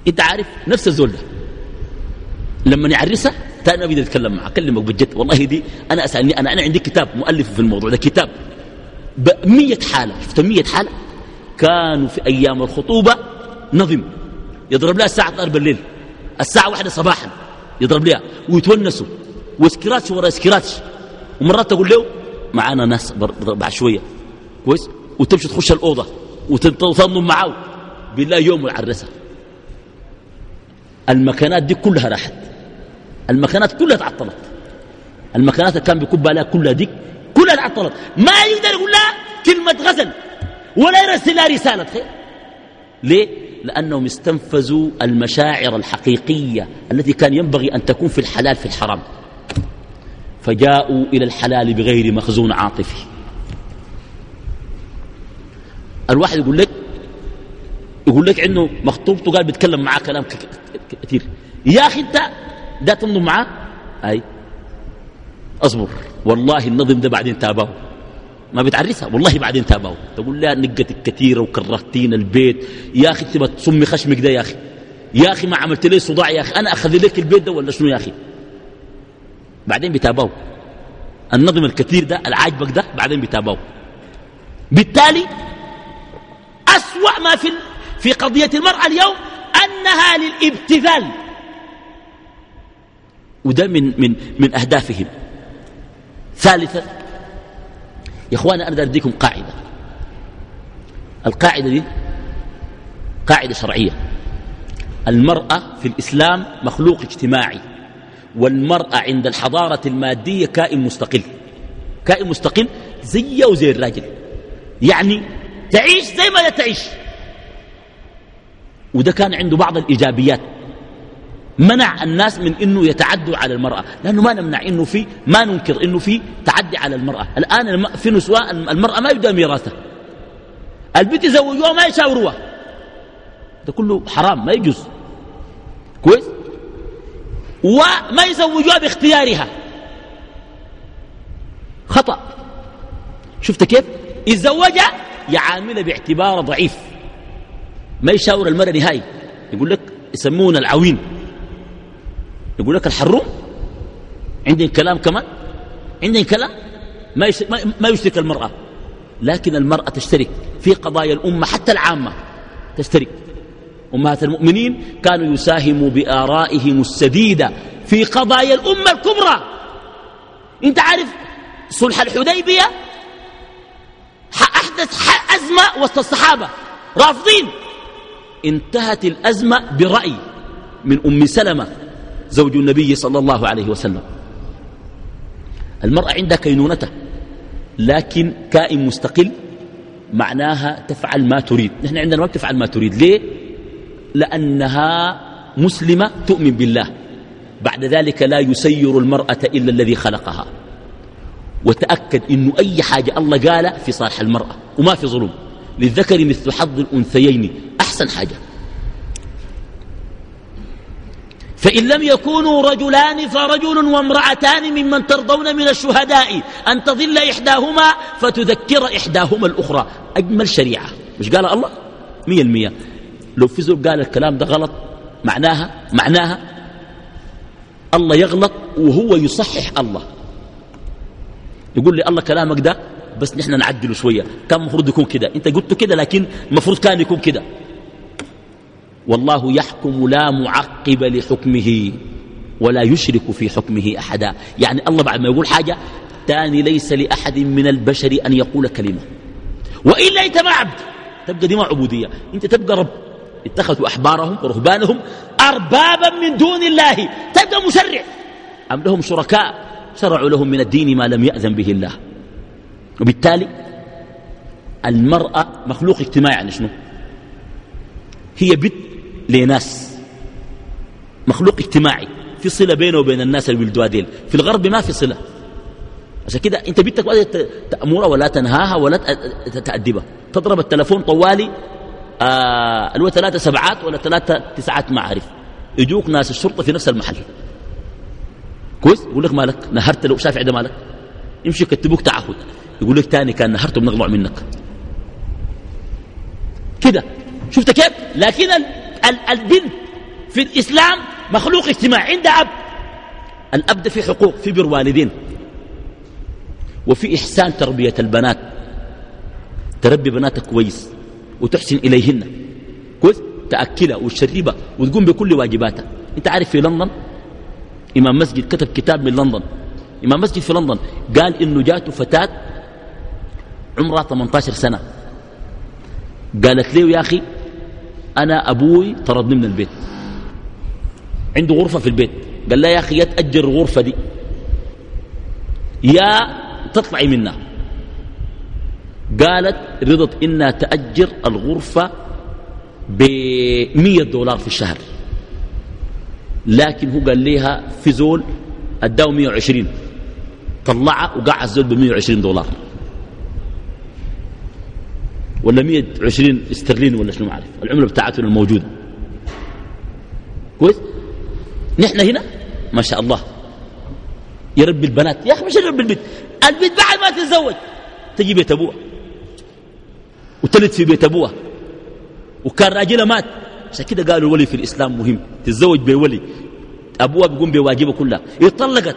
Speaker 2: انت عارف نفس الزول ده. لما يعرسها تاني ما بيقدر يتكلم معه أكلمك بجد. والله دي أنا أسألني أنا أنا عندي كتاب مؤلف في الموضوع ده كتاب بمية حالة. شفت مية حالة؟ كانوا في أيام الخطوبة نظم. يضرب لها الساعة 12 بالليل. الساعة واحدة صباحا. يضرب لها. ويتونسوا. واسكراتش ورا اسكراتش ومرات تقول له معانا ناس بعد شوية. كويس؟ وتمشي تخش الأوضة وتنضم معاه بالله يوم يعرسها المكانات دي كلها راحت. المكانات كلها تعطلت. المكانات اللي كان بيكب عليها كلها دي كلها تعطلت. ما يقدر يقول لها كلمة غزل ولا يرسل لها رسالة. خير ليه؟ لأنهم استنفذوا المشاعر الحقيقية التي كان ينبغي أن تكون في الحلال في الحرام. فجاءوا إلى الحلال بغير مخزون عاطفي. الواحد يقول لك يقول لك إنه مخطوبته قال بيتكلم معاه كلام كثير. يا أخي أنت ده تنضم معاه؟ أي. أصبر والله النظم ده بعدين تابعه. ما بتعرسها والله بعدين تابعه. تقول لها نقتك كثيرة وكرهتين البيت. يا أخي تبى تصمي خشمك ده يا أخي. يا أخي ما عملت لي صداع يا أخي. أنا أخذ لك البيت ده ولا شنو يا أخي؟ بعدين بيتابعوا النظم الكثير ده العاجبك ده بعدين بيتابعوا بالتالي أسوأ ما في في قضية المرأة اليوم أنها للابتذال. وده من, من, من أهدافهم. ثالثا يا اخوانا أنا اديكم قاعدة. القاعدة دي قاعدة شرعية. المرأة في الإسلام مخلوق اجتماعي. والمرأة عند الحضارة المادية كائن مستقل. كائن مستقل زيه وزي الراجل. يعني تعيش زي ما لا تعيش. وده كان عنده بعض الإيجابيات. منع الناس من إنه يتعدوا على المرأة. لأنه ما نمنع إنه في ما ننكر إنه في تعدي على المرأة. الآن في نسوان المرأة ما يبدأ ميراثها. البنت يزوجوها ما يشاوروها. ده كله حرام ما يجوز. كويس؟ وما يزوجوها باختيارها. خطأ. شفت كيف؟ يتزوجها يعاملها باعتبار ضعيف. ما يشاور المرأة نهائي. يقول لك يسمون العوين. يقول لك الحروم. عندهم كلام كمان؟ عندهم كلام؟ ما ما يشترك المرأة. لكن المرأة تشترك في قضايا الأمة حتى العامة. تشترك. أمهات المؤمنين كانوا يساهموا بآرائهم السديدة في قضايا الأمة الكبرى. أنت عارف صلح الحديبية؟ أحدث أزمة وسط الصحابة. رافضين. انتهت الأزمة برأي من أم سلمة زوج النبي صلى الله عليه وسلم. المرأة عندها كينونته لكن كائن مستقل معناها تفعل ما تريد. نحن عندنا ما بتفعل ما تريد. ليه؟ لأنها مسلمة تؤمن بالله. بعد ذلك لا يسير المرأة إلا الذي خلقها. وتأكد أنه أي حاجة الله قال في صالح المرأة وما في ظلم. للذكر مثل حظ الأنثيين أحسن حاجة. فإن لم يكونوا رجلان فرجل وامرأتان ممن ترضون من الشهداء أن تظل إحداهما فتذكر إحداهما الأخرى. أجمل شريعة. مش قال الله؟ مية المية. لو في زول قال الكلام ده غلط معناها معناها الله يغلط وهو يصحح الله. يقول لي الله كلامك ده بس نحن نعدله شوية. كان المفروض يكون كده. انت قلت كده لكن المفروض كان يكون كده. والله يحكم لا معقب لحكمه ولا يشرك في حكمه أحدا. يعني الله بعد ما يقول حاجة تاني ليس لأحد من البشر أن يقول كلمة. وإلا أنت ما عبد تبقى دي ما عبودية. أنت تبقى رب. اتخذوا أحبارهم ورهبانهم أربابا من دون الله. تبقى مشرع أم لهم شركاء شرعوا لهم من الدين ما لم يأذن به الله. وبالتالي المرأة مخلوق اجتماعي يعني شنو؟ هي بنت لناس. مخلوق اجتماعي. في صلة بينه وبين الناس الولدوا ديل في الغرب ما في صلة. عشان كده انت بنتك ولا تأمرها ولا تنهاها ولا تأدبها. تضرب التلفون طوالي آه ألو ثلاثة سبعات ولا ثلاثة تسعات ما أعرف. يجوك ناس الشرطة في نفس المحل. كويس؟ يقول لك مالك نهرت لو شافع ده مالك. يمشي يكتبوك تعهد. يقول لك تاني كان نهرته بنقلع منك. كده. شفت كيف؟ لكن البنت في الإسلام مخلوق اجتماعي. عندها أب. الأب ده في حقوق في بر والدين. وفي إحسان تربية البنات. تربي بناتك كويس. وتحسن إليهن. كويس؟ تأكلها وتشربها وتقوم بكل واجباتها. أنت عارف في لندن؟ إمام مسجد كتب كتاب من لندن. إمام مسجد في لندن قال إنه جاته فتاة عمرها 18 سنة. قالت له يا أخي أنا أبوي طردني من البيت. عنده غرفة في البيت. قال لا يا أخي يتأجر الغرفة دي. يا تطلعي منها. قالت رضت إنها تأجر الغرفة بمية دولار في الشهر. لكن هو قال لها في زول اداه 120 طلعها وقع الزول ب 120 دولار. ولا 120 استرليني ولا شنو ما عارف العملة بتاعتنا الموجوده كويس؟ نحن هنا؟ ما شاء الله. يربي البنات يا أخي مش يربي البنت البنت بعد ما تتزوج. تجي بيت ابوها وتلد في بيت ابوها وكان راجلها مات. عشان كده قالوا الولي في الإسلام مهم. تتزوج بولي. ابوها بيقوم بواجبه كلها. اتطلقت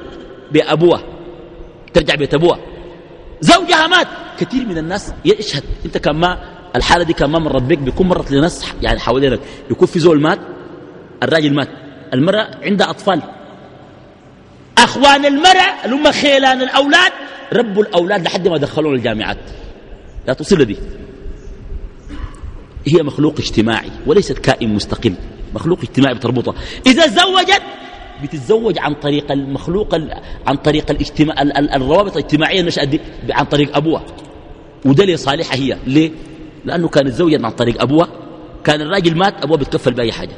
Speaker 2: بابوها ترجع بيت ابوها زوجها مات. كثير من الناس يشهد. انت كان ما الحالة دي كان ما مرت بك بيكون مرت لناس يعني حوالينك. يكون في زول مات. الراجل مات. المرأة عندها أطفال. أخوان المرأة اللي هم خيلان الأولاد. ربوا الأولاد لحد ما دخلوهم الجامعات. لا تصل دي. هي مخلوق اجتماعي وليست كائن مستقل مخلوق اجتماعي بتربطها. إذا تزوجت بتتزوج عن طريق المخلوق عن طريق الاجتماع الروابط الاجتماعية النشأة دي عن طريق أبوها. وده ليه صالحة هي. ليه؟ لأنه كانت زوجة عن طريق أبوها. كان الراجل مات أبوها بتكفل بأي حاجة.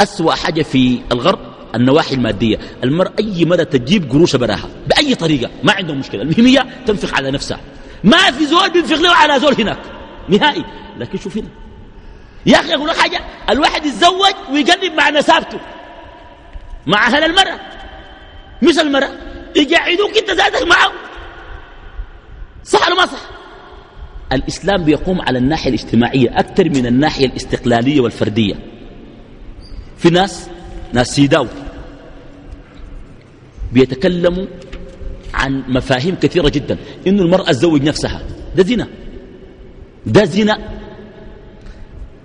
Speaker 2: أسوأ حاجة في الغرب النواحي المادية. المرأة أي مرة تجيب قروش براها بأي طريقة. ما عندهم مشكلة. المهم هي تنفق على نفسها. ما في زول بينفق له على زول هناك. نهائي. لكن شوف هنا. يا أخي أقول لك حاجة. الواحد يتزوج ويقلب مع نسابته. مع أهل المرأة. مش المرأة. يقعدوك أنت ذاتك معه صح ولا ما صح؟ الإسلام بيقوم على الناحية الاجتماعية أكثر من الناحية الاستقلالية والفردية. في ناس ناس سيداو. بيتكلموا عن مفاهيم كثيرة جدا. إنه المرأة تزوج نفسها. ده زنا. ده زنا.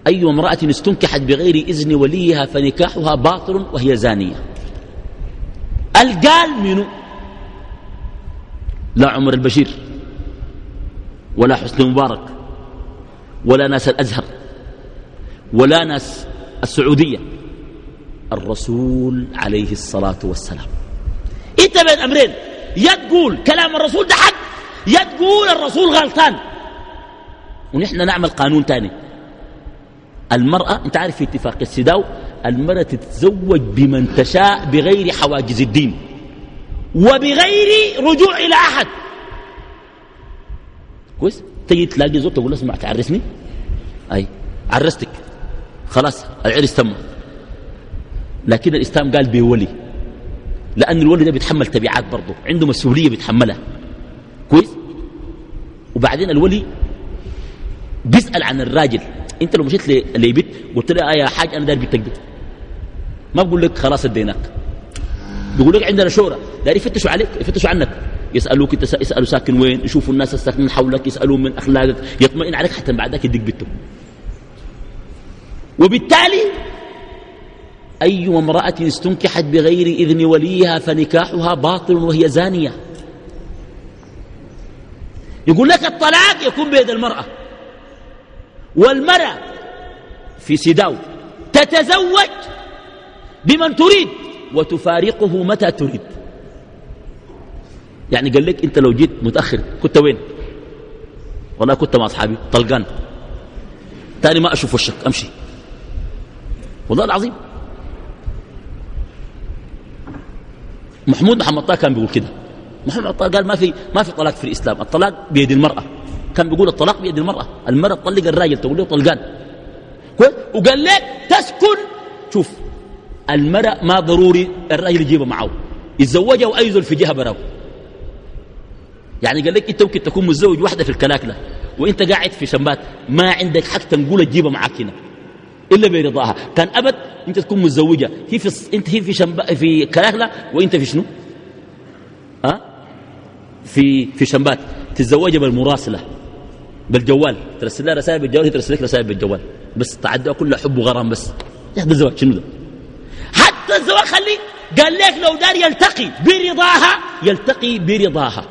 Speaker 2: أي امرأة استنكحت بغير إذن وليها فنكاحها باطل وهي زانية. القال منه لا عمر البشير ولا حسن مبارك ولا ناس الأزهر ولا ناس السعودية. الرسول عليه الصلاة والسلام. إنت بين أمرين يا تقول كلام الرسول ده حق يا تقول الرسول غلطان. ونحن نعمل قانون تاني. المرأة انت عارف في اتفاق السداو المرأة تتزوج بمن تشاء بغير حواجز الدين وبغير رجوع إلى أحد. كويس؟ تجي تلاقي زوجته تقول اسمع تعرسني أي عرستك. خلاص العرس تم لكن الإسلام قال بولي. لأن الولي ده بيتحمل تبعات برضه عنده مسؤولية بيتحملها. كويس؟ وبعدين الولي بيسأل عن الراجل. انت لو مشيت لبيت قلت له يا حاج أنا داير بيتك ما بقول لك خلاص اديناك. بيقول لك عندنا شورى. داير يفتشوا عليك يفتشوا عنك. يسألوك انت يسألوا ساكن وين يشوفوا الناس الساكنين حولك يسالوا من أخلاقك. يطمئن عليك حتى بعد ذاك يديك بيته وبالتالي أي امرأة استنكحت بغير إذن وليها فنكاحها باطل وهي زانية. يقول لك الطلاق يكون بيد المرأة. والمرأة في سيداو تتزوج بمن تريد وتفارقه متى تريد. يعني قال لك انت لو جيت متأخر كنت وين؟ والله كنت مع أصحابي طلقان. تاني ما أشوف وشك أمشي. والله العظيم. محمود محمد طه كان بيقول كده. محمد طه قال ما في ما في طلاق في الإسلام الطلاق بيد المرأة. كان بيقول الطلاق بيد المرأة. المرأة تطلق الراجل تقول له طلقان. وقال لك تسكن. شوف المرأة ما ضروري الراجل يجيبها معه. يتزوجها وأيزل في جهة براو يعني قال لك انت ممكن تكون متزوج واحدة في الكلاكلة وانت قاعد في شمبات ما عندك حق تنقول تجيبها معاك هنا. إلا برضاها. كان أبد انت تكون متزوجة. هي في انت هي في شمبا في كلاكلا وانت في شنو؟ أه؟ في في شمبات تتزوجها بالمراسلة. بالجوال. ترسل لها رسائل بالجوال ترسل لك رسائل بالجوال. بس تعدوا كلها حب وغرام بس. يا ده الزواج شنو ده؟ حتى الزواج خلي قال لك لو دار يلتقي برضاها يلتقي برضاها.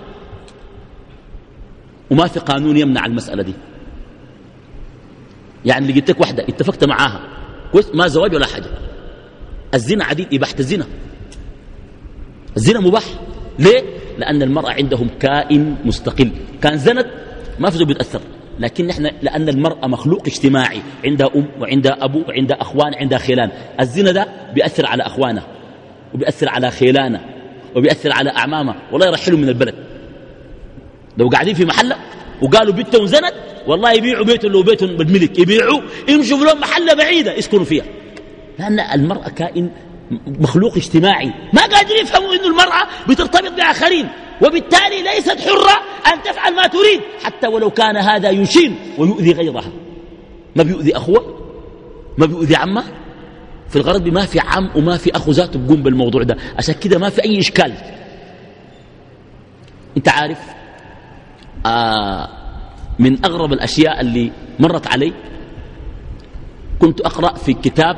Speaker 2: وما في قانون يمنع المسألة دي. يعني لقيتك واحدة اتفقت معاها. كويس؟ ما زواج ولا حاجة. الزنا عديد إباحة الزنا. الزنا مباح. ليه؟ لأن المرأة عندهم كائن مستقل. كان زنت ما في بيتأثر. لكن نحن لأن المرأة مخلوق اجتماعي عندها أم وعندها أبو وعندها أخوان عندها خيلان الزنا ده بيأثر على أخوانه وبيأثر على خيلانه وبيأثر على أعمامه. والله يرحلوا من البلد. لو قاعدين في محلة وقالوا بيتهم زنت والله يبيعوا بيتهم لو بيتهم بالملك. يبيعوا يمشوا لهم محلة بعيدة يسكنوا فيها. لأن المرأة كائن مخلوق اجتماعي. ما قادرين يفهموا أن المرأة بترتبط بآخرين وبالتالي ليست حرة أن تفعل ما تريد حتى ولو كان هذا يشين ويؤذي غيرها. ما بيؤذي أخوه؟ ما بيؤذي عمه؟ في الغرب ما في عم وما في أخو ذاته بقوم بالموضوع ده. عشان كده ما في أي إشكال. أنت عارف آه من أغرب الأشياء اللي مرت علي كنت أقرأ في كتاب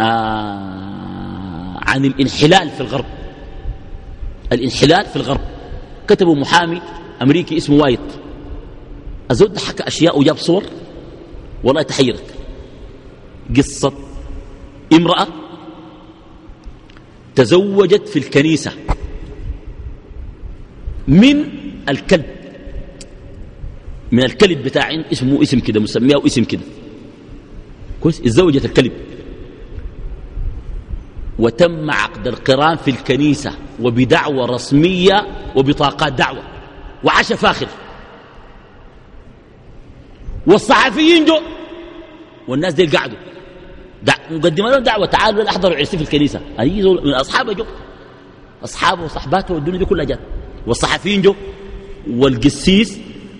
Speaker 2: آه عن الانحلال في الغرب. الانحلال في الغرب. كتبه محامي أمريكي اسمه وايت. أزود حكى أشياء وجاب صور؟ والله تحيرك. قصة. امرأة تزوجت في الكنيسة من الكلب. من الكلب بتاع اسمه اسم كده مسميه اسم كده. كويس؟ اتزوجت الكلب. وتم عقد القران في الكنيسة وبدعوة رسمية وبطاقات دعوة وعشا فاخر. والصحفيين جو والناس دي قعدوا. مقدم لهم دعوة. تعالوا أحضروا عرسي في الكنيسة. من أصحابه جو. أصحابه وصحباته والدنيا دي كلها جات والصحفيين جو. والقسيس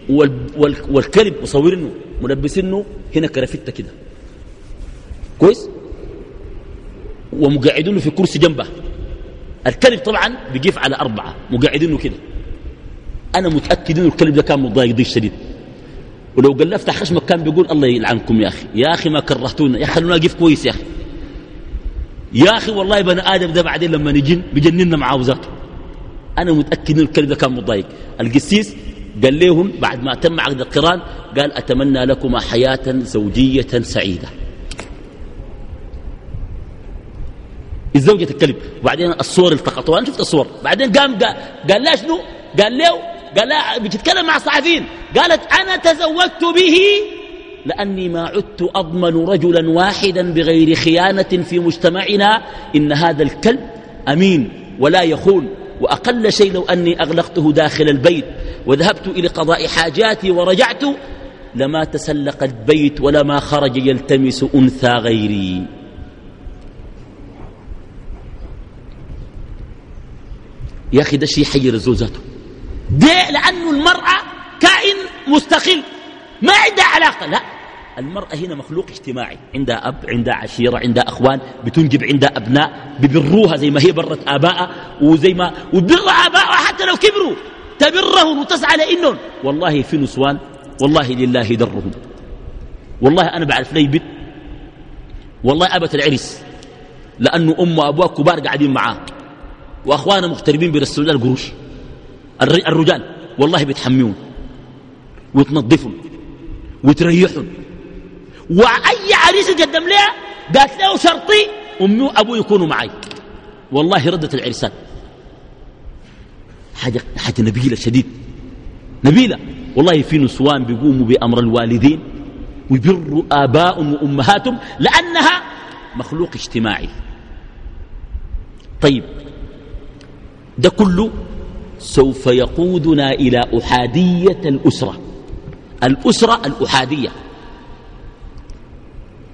Speaker 2: وال وال والكلب مصورينه ملبسينه هنا كرفتة كده. كويس؟ ومقعدينه في كرسي جنبه. الكلب طبعا بيقف على أربعة مقعدينه كده. أنا متأكد إنه الكلب ده كان متضايق ضيق شديد. ولو قلفت خشمك كان بيقول الله يلعنكم يا أخي. يا أخي ما كرهتونا. يا خلونا نقف كويس يا أخي. يا أخي والله بني آدم ده بعدين لما نجن بجننا معاه ذاته أنا متأكد إن الكلب ده كان متضايق القسيس قال لهم بعد ما تم عقد القران قال أتمنى لكما حياة زوجية سعيدة. الزوجة الكلب وبعدين الصور التقطوها أنا شفت الصور. بعدين قام قال, قال لا شنو؟ قال له قال لا بتتكلم مع الصحفيين. قالت أنا تزوجت به لأني ما عدت أضمن رجلا واحدا بغير خيانة في مجتمعنا. إن هذا الكلب أمين ولا يخون. وأقل شيء لو أني أغلقته داخل البيت. وذهبت إلى قضاء حاجاتي ورجعت. لما تسلق البيت ولما خرج يلتمس أنثى غيري. يا أخي ده شيء يحير الزول ذاته. ده لأنه المرأة كائن مستقل ما عندها علاقة. لا المرأة هنا مخلوق اجتماعي. عندها أب عندها عشيرة عندها أخوان بتنجب عندها أبناء ببروها زي ما هي برت آبائها وزي ما وبر آبائها حتى لو كبروا. تبرهم وتسعى لإنهم. والله في نسوان والله لله درهم. والله أنا بعرف لي بنت والله أبت العرس لأنه أم وأبوها كبار قاعدين معاه وأخوانا مغتربين بيرسلوا القروش الرجال والله بيتحميون وتنظفهم وتريحهم. وأي عريس يتقدم لها قالت له شرطي أمي وأبوي يكونوا معي. والله ردت العرسان. حاجة, حاجة نبيلة شديد. نبيلة. والله في نسوان بيقوموا بأمر الوالدين ويبروا آباء وأمهاتهم لأنها مخلوق اجتماعي. طيب ده كله سوف يقودنا إلى أحادية الأسرة. الأسرة الأحادية.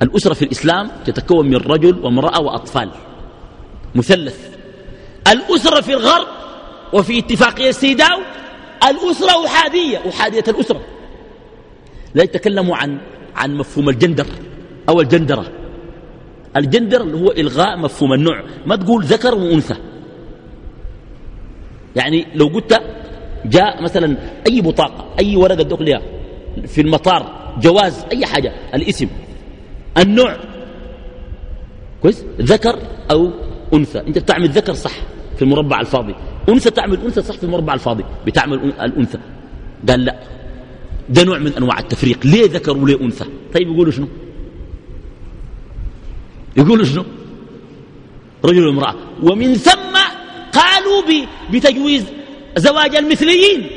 Speaker 2: الأسرة في الإسلام تتكون من رجل وامرأة وأطفال. مثلث. الأسرة في الغرب وفي اتفاقية سيداو الأسرة أحادية أحادية الأسرة. لا يتكلموا عن عن مفهوم الجندر أو الجندرة. الجندر اللي هو إلغاء مفهوم النوع. ما تقول ذكر وأنثى. يعني لو قلت جاء مثلا أي بطاقة أي ورقة دخلها في المطار جواز أي حاجة الاسم النوع كويس؟ ذكر أو أنثى. أنت بتعمل ذكر صح في المربع الفاضي. أنثى تعمل أنثى صح في المربع الفاضي. بتعمل الأنثى. قال لا. ده نوع من أنواع التفريق. ليه ذكر وليه أنثى؟ طيب يقولوا شنو؟ يقولوا شنو؟ رجل وامرأة. ومن ثم قالوا بتجويز زواج المثليين.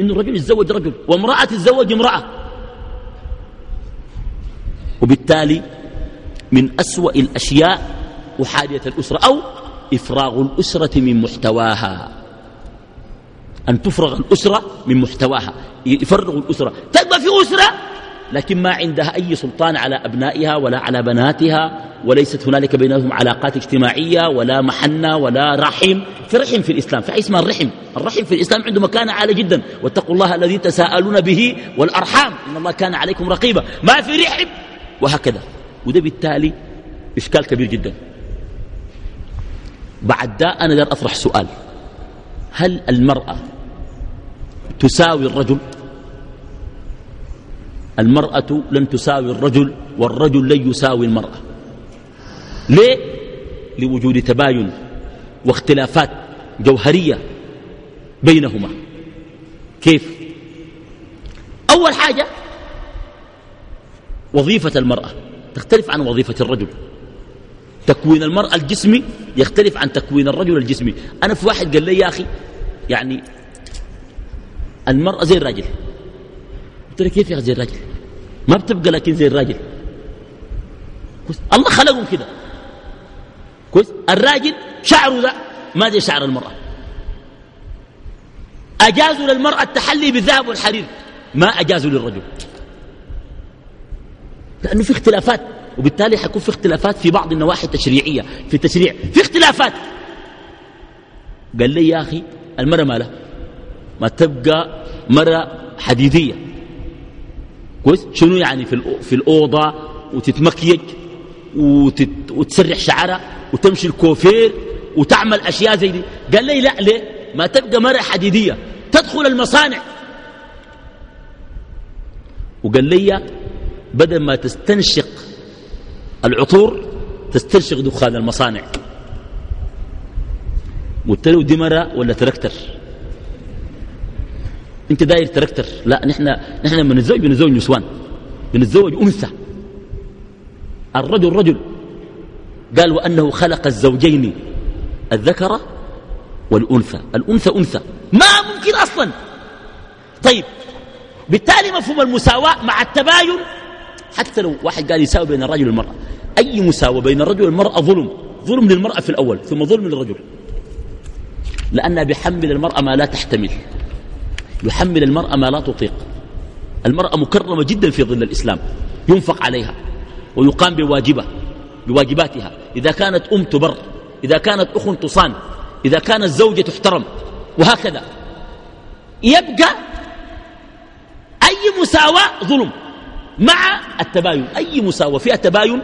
Speaker 2: إن الرجل يتزوج رجل وامرأة تتزوج امرأة. وبالتالي من أسوأ الأشياء أحادية الأسرة أو إفراغ الأسرة من محتواها. أن تفرغ الأسرة من محتواها. يفرغ الأسرة. تبقى في أسرة لكن ما عندها أي سلطان على أبنائها ولا على بناتها وليست هنالك بينهم علاقات اجتماعية ولا محنة ولا رحم في رحم في الإسلام في اسمها الرحم الرحم في الإسلام عنده مكانة عالية جدا واتقوا الله الذي تساءلون به والأرحام إن الله كان عليكم رقيبا ما في رحم وهكذا. وده بالتالي إشكال كبير جدا. بعد ده أنا دار أطرح سؤال. هل المرأة تساوي الرجل؟ المرأة لن تساوي الرجل والرجل لن يساوي المرأة. ليه؟ لوجود تباين واختلافات جوهرية بينهما. كيف؟ أول حاجة وظيفة المرأة تختلف عن وظيفة الرجل. تكوين المرأة الجسمي يختلف عن تكوين الرجل الجسمي. أنا في واحد قال لي يا أخي يعني المرأة زي الراجل. قلت له كيف يا زي الراجل؟ ما بتبقى لكن زي الراجل. الله خلقهم كده. كويس. الراجل شعره ذا ما زي شعر المرأة. أجازوا للمرأة التحلي بالذهب والحرير ما أجازوا للرجل. لأنه في اختلافات وبالتالي حيكون في اختلافات في بعض النواحي التشريعية. في التشريع. في اختلافات. قال لي يا أخي المرأة مالها ما تبقى مرأة حديدية. كويس؟ شنو يعني في في الأوضة وتتمكيج وتت وتسرح شعرها وتمشي الكوفير وتعمل أشياء زي دي؟ قال لي لا ليه؟ ما تبقى مرأة حديدية تدخل المصانع. وقال لي بدل ما تستنشق العطور تستنشق دخان المصانع. قلت له دي مرة ولا تركتر؟ انت داير تركتر. لا نحن نحن لما نتزوج بنتزوج نسوان. بنتزوج أنثى. الرجل رجل قال وأنه خلق الزوجين الذكر والأنثى. الأنثى أنثى. ما ممكن أصلا. طيب بالتالي مفهوم المساواة مع التباين. حتى لو واحد قال يساوي بين الرجل والمرأة. أي مساواه بين الرجل والمرأة؟ ظلم. ظلم للمرأة في الأول ثم ظلم للرجل. لانها بحمل المرأة ما لا تحتمل. يحمل المرأة ما لا تطيق. المرأة مكرمة جدا في ظل الإسلام ينفق عليها ويقام بواجبة بواجباتها. إذا كانت أم تبر إذا كانت أخ تصان إذا كانت زوجة تحترم وهكذا. يبقى أي مساواة ظلم مع التباين. أي مساواة فيها تباين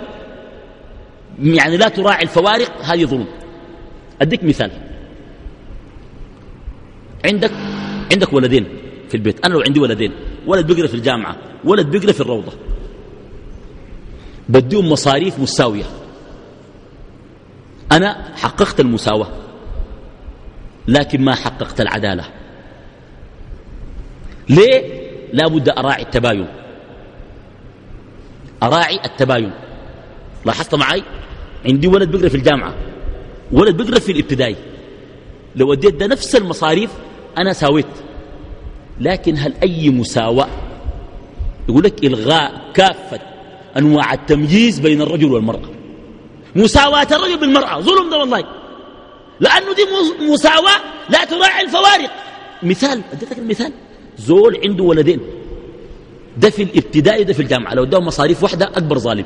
Speaker 2: يعني لا تراعي الفوارق هذه ظلم. أديك مثال. عندك عندك ولدين في البيت. أنا لو عندي ولدين ولد بيقرأ في الجامعة ولد بيقرأ في الروضة. بديهم مصاريف مساوية. أنا حققت المساواة لكن ما حققت العدالة. ليه؟ لا بد أراعي التباين. أراعي التباين. لاحظت معي؟ عندي ولد بيقرأ في الجامعة ولد بيقرأ في الابتدائي. لو أديت ده نفس المصاريف أنا ساويت. لكن هل أي مساواة؟ يقول لك إلغاء كافة أنواع التمييز بين الرجل والمرأة. مساواة الرجل بالمرأة ظلم ده والله لأنه دي مساواة لا تراعي الفوارق. مثال اديتك المثال زول عنده ولدين. ده في الابتدائي ده في الجامعة. لو اداهم مصاريف واحدة أكبر ظالم.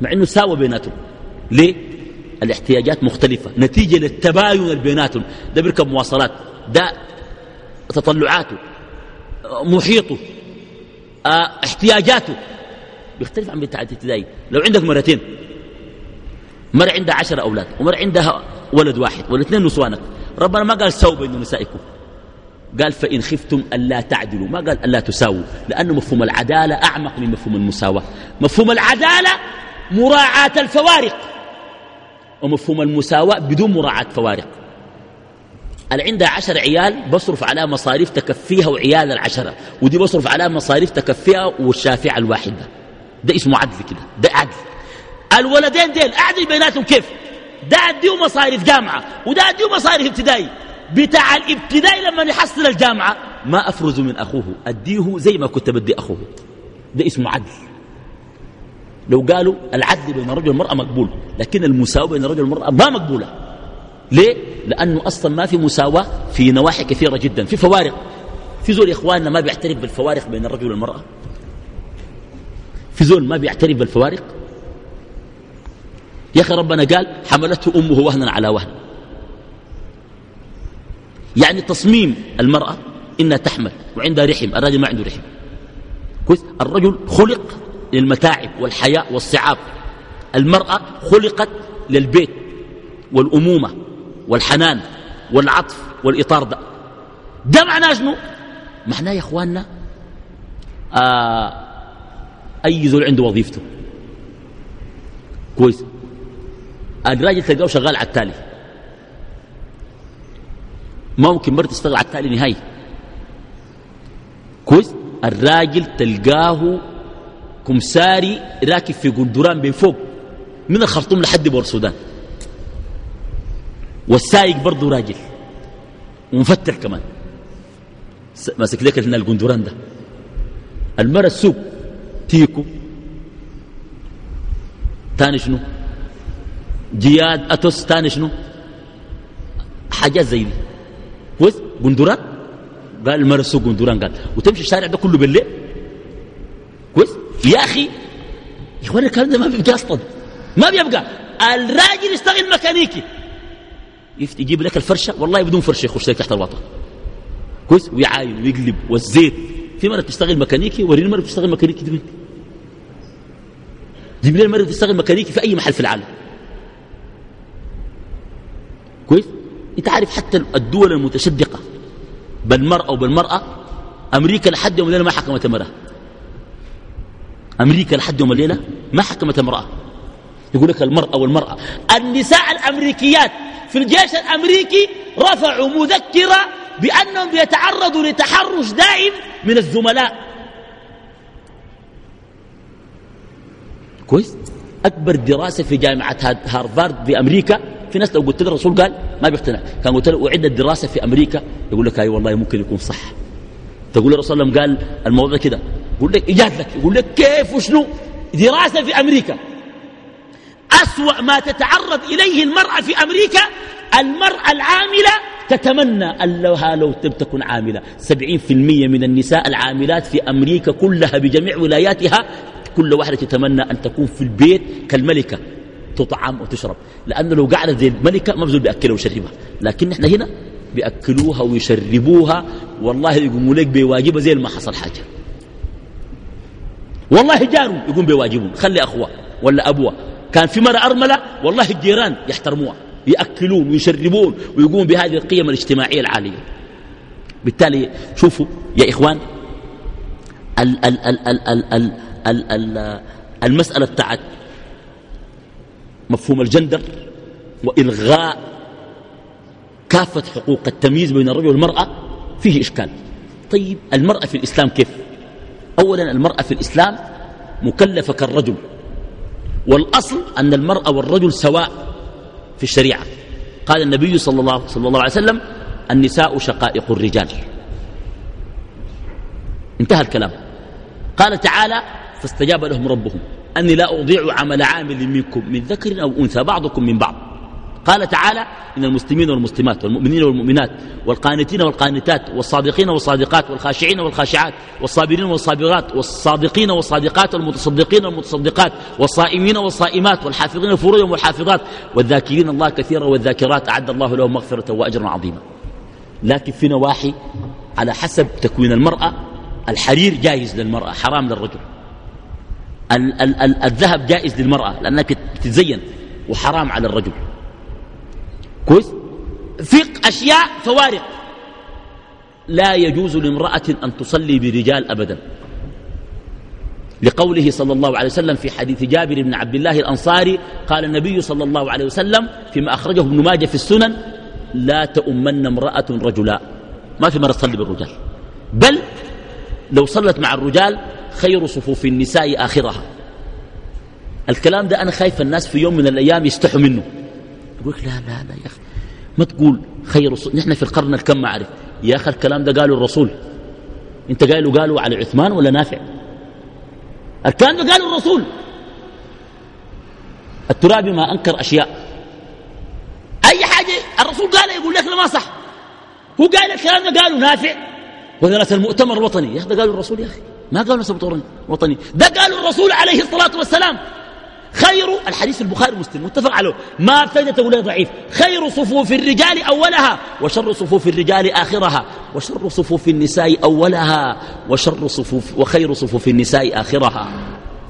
Speaker 2: مع أنه ساوى بيناتهم. ليه؟ الاحتياجات مختلفة. نتيجة للتباين بيناتهم. ده بيركب مواصلات. ده تطلعاته محيطه آه احتياجاته. بيختلف عن بتاع الابتدائي لو عندك مرتين مرة عندها عشر أولاد ومرة عندها ولد واحد والاثنين نسوانك. ربنا ما قال سووا بين نسائكم. قال فإن خفتم ألا تعدلوا. ما قال ألا تساووا لأنه مفهوم العدالة أعمق من مفهوم المساواة. مفهوم العدالة مراعاة الفوارق ومفهوم المساواة بدون مراعاة فوارق. اللي عندها عشر عيال بصرف على مصاريف تكفيها وعيال العشرة ودي بصرف على مصاريف تكفيها والشافعة الواحدة ده. اسمه عدل كده ده عدل. الولدين ديل أعدل بيناتهم كيف؟ ده أديه مصاريف جامعة وده أديه مصاريف ابتدائي. بتاع الابتدائي لما يحصل الجامعة ما أفرز من أخوه أديه زي ما كنت بدي أخوه. ده اسمه عدل. لو قالوا العدل بين الرجل والمرأة مقبول لكن المساواة بين الرجل والمرأة ما مقبولة. ليه؟ لأنه أصلا ما في مساواة في نواحي كثيرة جدا في فوارق. في زول إخواننا ما بيعترف بالفوارق بين الرجل والمرأة؟ في زول ما بيعترف بالفوارق؟ يا أخي ربنا قال حملته أمه وهنا على وهن. يعني تصميم المرأة إنها تحمل وعندها رحم الرجل ما عنده رحم. كويس؟ الرجل خلق للمتاعب والحياء والصعاب. المرأة خلقت للبيت والأمومة. والحنان والعطف والإطار ده. ده معناه شنو؟ معناه يا إخواننا آه أي زول عنده وظيفته. كويس. الراجل تلقاه شغال على التالي. ممكن مرة تشتغل على التالي نهائي. كويس. الراجل تلقاه كمساري راكب في قندران بين فوق من الخرطوم لحد بور السودان. والسايق برضه راجل. ومفتح كمان. ماسك لك القندران ده. المرة السوق. تيكو. تاني شنو؟ جياد أتوس تاني شنو؟ حاجات زي دي. كويس؟ قندران قال المرة السوق قندران قال. وتمشي الشارع ده كله بالليل. كويس؟ يا أخي. يا أخوان الكلام ده ما بيبقى أصلا. ما بيبقى. الراجل يشتغل ميكانيكي. يجيب لك الفرشة. والله بدون فرشة يخش لك تحت الوطن. كويس؟ ويعاين ويقلب والزيت. في مرة تشتغل ميكانيكي وريني مرة تشتغل ميكانيكي دي جيب لي مرة تشتغل ميكانيكي في أي محل في العالم. كويس؟ أنت عارف حتى الدول المتشدقة بالمرأة وبالمرأة أمريكا لحد يوم الليلة ما حكمت امرأة. أمريكا لحد يوم الليلة ما حكمت امرأة. يقول لك المرأة والمرأة. النساء الأمريكيات في الجيش الأمريكي رفعوا مذكرة بأنهم بيتعرضوا لتحرش دائم من الزملاء. كويس؟ أكبر دراسة في جامعة هارفارد في أمريكا. في ناس لو قلت له الرسول قال ما بيقتنع. كان قلت له أعد الدراسة في أمريكا. يقول لك أي والله ممكن يكون صح. تقول الرسول قال الموضوع كده. يقول لك إجاد لك يقول لك كيف وشنو؟ دراسة في أمريكا. أسوأ ما تتعرض إليه المرأة في أمريكا المرأة العاملة تتمنى أن لها لو تكن عاملة. سبعين في المية من النساء العاملات في أمريكا كلها بجميع ولاياتها كل واحدة تتمنى أن تكون في البيت كالملكة تطعم وتشرب. لأنه لو قعدت زي الملكة ما بزول بيأكلها ويشربها. لكن إحنا هنا بيأكلوها ويشربوها والله يقوموا لك بواجبة زي ما حصل حاجة. والله جاروا يقوم بواجبهم. خلي أخوة ولا أبوة. كان في مرة أرملة والله الجيران يحترموها يأكلون ويشربون ويقومون بهذه القيم الاجتماعية العالية. بالتالي شوفوا يا إخوان ال ال ال ال ال ال ال ال المسألة بتاعت مفهوم الجندر وإلغاء كافة حقوق التمييز بين الرجل والمرأة فيه إشكال. طيب المرأة في الإسلام كيف؟ أولا المرأة في الإسلام مكلفة كالرجل. والأصل أن المرأة والرجل سواء في الشريعة. قال النبي صلى الله, صلى الله عليه وسلم النساء شقائق الرجال. انتهى الكلام. قال تعالى فاستجاب لهم ربهم أني لا أضيع عمل عامل منكم من ذكر أو أنثى بعضكم من بعض. قال تعالى إن المسلمين والمسلمات والمؤمنين والمؤمنات والقانتين والقانتات والصادقين والصادقات والخاشعين والخاشعات والصابرين والصابرات والصادقين والصادقات والمتصدقين والمتصدقات والصائمين والصائمات والحافظين فروجهم والحافظات والذاكرين الله كثيرا والذاكرات أعد الله لهم مغفرة وأجرا عظيما. لكن في نواحي على حسب تكوين المرأة الحرير جائز للمرأة حرام للرجل. ال ال ال الذهب جائز للمرأة لأنها بتتزين وحرام على الرجل. كويس؟ في أشياء فوارق. لا يجوز لامرأة أن تصلي برجال أبدا. لقوله صلى الله عليه وسلم في حديث جابر بن عبد الله الأنصاري قال النبي صلى الله عليه وسلم فيما أخرجه ابن ماجه في السنن لا تؤمن امرأة رجلا. ما في مرة تصلي بالرجال. بل لو صلت مع الرجال خير صفوف النساء آخرها. الكلام ده أنا خايف الناس في يوم من الأيام يستحوا منه. يقول لا لا لا يا أخي. ما تقول خير نحن في القرن الكم ما أعرف يا أخي الكلام ده قاله الرسول. أنت قالوا قالوا على عثمان ولا نافع؟ الكلام ده قاله الرسول. الترابي ما أنكر أشياء. أي حاجة الرسول قال يقول لك لا ما صح. هو قال الكلام ده قاله نافع. ناس المؤتمر الوطني. يا أخي ده قالوا الرسول يا أخي. ما قالوا ناس الوطني ده قالوا الرسول عليه الصلاة والسلام. خير الحديث البخاري ومسلم متفق عليه ما فائدة ولا ضعيف خير صفوف الرجال أولها وشر صفوف الرجال آخرها وشر صفوف النساء أولها وشر صفوف وخير صفوف النساء آخرها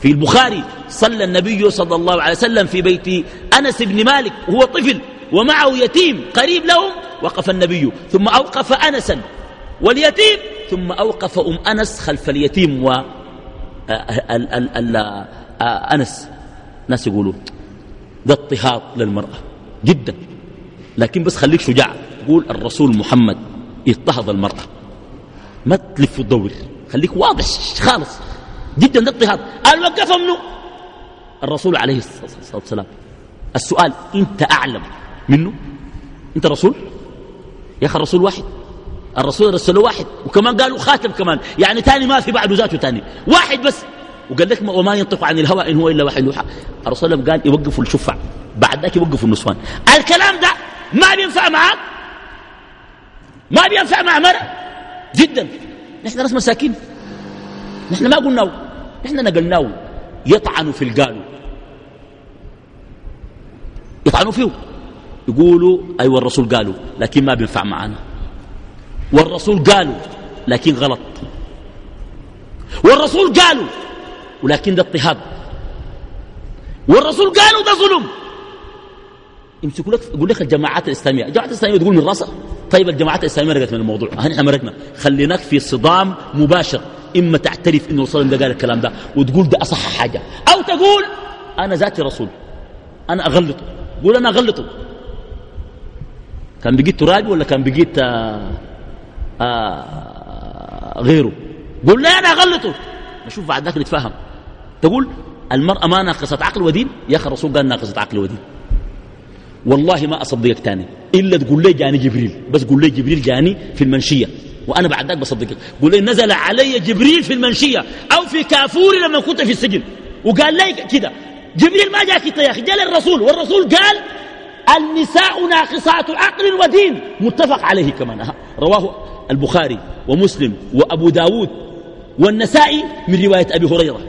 Speaker 2: في البخاري صلى النبي صلى الله عليه وسلم في بيت أنس بن مالك وهو طفل ومعه يتيم قريب لهم وقف النبي ثم أوقف أنسا واليتيم ثم أوقف أم أنس خلف اليتيم و أنس ناس يقولوا ده اضطهاد للمرأة جدا. لكن بس خليك شجاع. قول الرسول محمد اضطهد المرأة. ما تلف وتدور خليك واضح خالص. جدا ده اضطهاد. قال وقف منه. الرسول عليه الصلاة والسلام. السؤال أنت أعلم منه؟ أنت رسول؟ يا أخي الرسول واحد. الرسول رسله واحد. وكمان قالوا خاتم كمان. يعني تاني ما في بعده ذاته تاني. واحد بس. وقال لك وما ينطق عن الهوى إن هو إلا وحي يوحى. الرسول قال يوقفوا الشفع. بعد ذاك يوقفوا النسوان. الكلام ده ما بينفع معاك؟ ما بينفع مع مرأة جدا. نحن ناس مساكين. نحن ما قلناه نحن نقلناه يطعنوا في القالوا. يطعنوا فيه. يقولوا أيوة الرسول قالوا لكن ما بينفع معنا. والرسول قالوا لكن غلط. والرسول قالوا ولكن ده اضطهاد. والرسول قالوا ده ظلم. يمسكوا لك يقول لك الجماعات الإسلامية. الجماعات الإسلامية تقول من راسها طيب الجماعات الإسلامية مرقت من الموضوع. إحنا مرقنا خليناك في صدام مباشر. إما تعترف انه الرسول ده قال الكلام ده وتقول ده أصح حاجة. أو تقول أنا ذاتي رسول. أنا أغلطه. قول أنا أغلطه. كان بقيت ترابي ولا كان بقيت آآ آه، آآ آه، غيره؟ قول لا أنا أغلطه. نشوف بعد ذاك نتفاهم. تقول المرأة ما ناقصت عقل ودين يا أخي الرسول قال ناقصت عقل ودين. والله ما أصدقك تاني إلا تقول لي جاني جبريل بس قول لي جبريل جاني في المنشية وأنا بعد ذاك بصدقك. قول لي نزل علي جبريل في المنشية أو في كافور لما كنت في السجن. وقال لي كده جبريل ما جاك يا أخي جاء الرسول والرسول قال النساء ناقصات عقل ودين متفق عليه كمان. رواه البخاري ومسلم وأبو داود والنسائي من رواية أبي هريرة.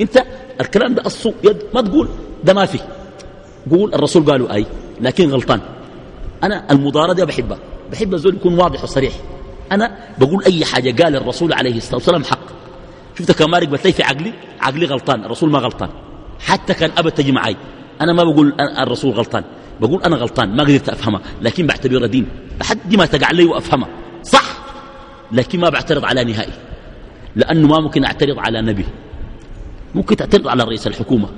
Speaker 2: انت الكلام ده الصو يد ما تقول ده ما فيه. قول الرسول قالوا أي لكن غلطان. أنا المضارة بحبها. بحب الزول يكون واضح وصريح. أنا بقول أي حاجة قال الرسول عليه الصلاة والسلام حق. شفت كمارك بتلاقي في عقلي؟ عقلي غلطان الرسول ما غلطان. حتى كان أبد تجي معي أنا ما بقول الرسول غلطان. بقول أنا غلطان ما قدرت أفهمها. لكن بعتبرها دين. لحد ما تقع لي وأفهمها. صح. لكن ما بعترض على نهائي. لأنه ما ممكن أعترض على نبي. ممكن تعترض على رئيس الحكومة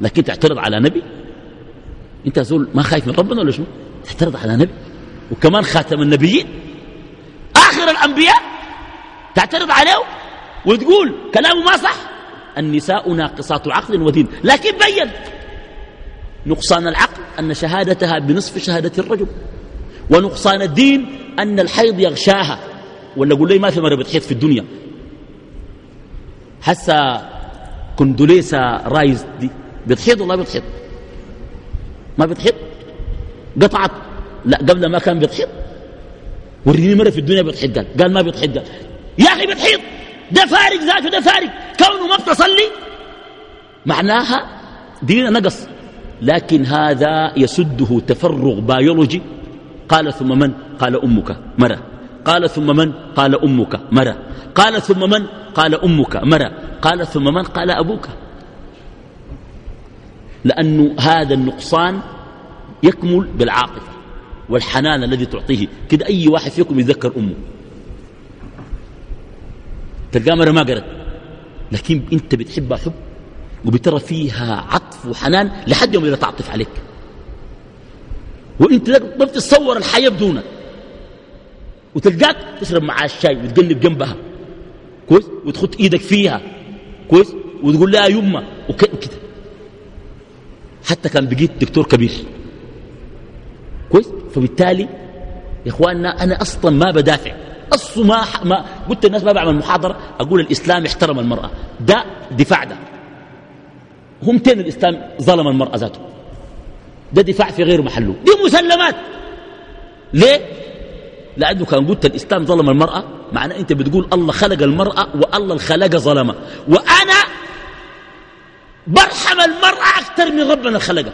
Speaker 2: لكن تعترض على نبي؟ انت زول ما خايف من ربنا ولا شنو؟ تعترض على نبي. وكمان خاتم النبيين. آخر الأنبياء تعترض عليه وتقول كلامه ما صح. النساء ناقصات عقل ودين. لكن بين نقصان العقل أن شهادتها بنصف شهادة الرجل ونقصان الدين أن الحيض يغشاها. ولا قول لي ما في مرة بتحيط في الدنيا. حسا كندوليسا رايز دي. بتحيط ولا بتحيط ما بتحيط قطعت. لا قبل ما كان بتحيط وريني مرة في الدنيا بتحيط قال. قال ما بتحيط قال. يا أخي بتحيط ده فارق ذاته ده فارق. كونه ما بتصلي معناها ديننا نقص. لكن هذا يسده تفرغ بيولوجي قال ثم من؟ قال أمك. مرة. قال ثم من؟ قال أمك. مرة. قال ثم من؟ قال أمك. مرة. قال ثم من؟ قال أبوك. لأن هذا النقصان يكمل بالعاطفة والحنان الذي تعطيه. كده أي واحد فيكم يذكر أمه. تلقى مرة ما قرت لكن أنت بتحبها حب وبترى فيها عطف وحنان لحد يوم إذا تعطف عليك. وأنت ما بتتصور الحياة بدونك. وتلقاك تشرب معها الشاي وتقلب جنبها. كويس؟ وتخط إيدك فيها. كويس؟ وتقول لها يمة وكده. حتى كان بقيت دكتور كبير. كويس؟ فبالتالي يا إخواننا أنا أصلا ما بدافع. أصلا ما, ما قلت الناس ما بعمل محاضرة أقول الإسلام احترم المرأة. ده دفاع ده. هم تين الإسلام ظلم المرأة ذاته. ده دفاع في غير محله. دي مسلمات. ليه؟ لأنه كان قلت الإسلام ظلم المرأة معنى أنت بتقول الله خلق المرأة والله الخلق ظلمة. وأنا برحم المرأة أكثر من ربنا الخلق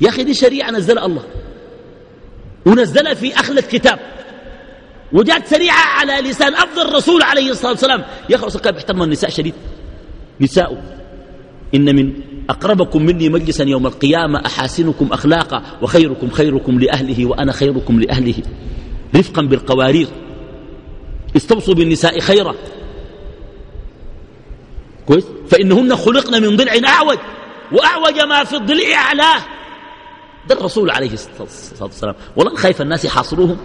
Speaker 2: يا أخي دي شريعة نزلها الله. ونزلها في أخلة كتاب وجاءت سريعة على لسان أفضل رسول عليه الصلاة والسلام. يا أخي كان بيحترم النساء شديد. نساء إن من أقربكم مني مجلسا يوم القيامة أحاسنكم أخلاقا وخيركم خيركم لأهله وأنا خيركم لأهله. رفقا بالقوارير استوصوا بالنساء خيرا. كويس؟ فإنهن خلقن من ضلع أعوج وأعوج ما في الضلع أعلاه. ده الرسول عليه الصلاة والسلام. والله خايف الناس يحاصروهم.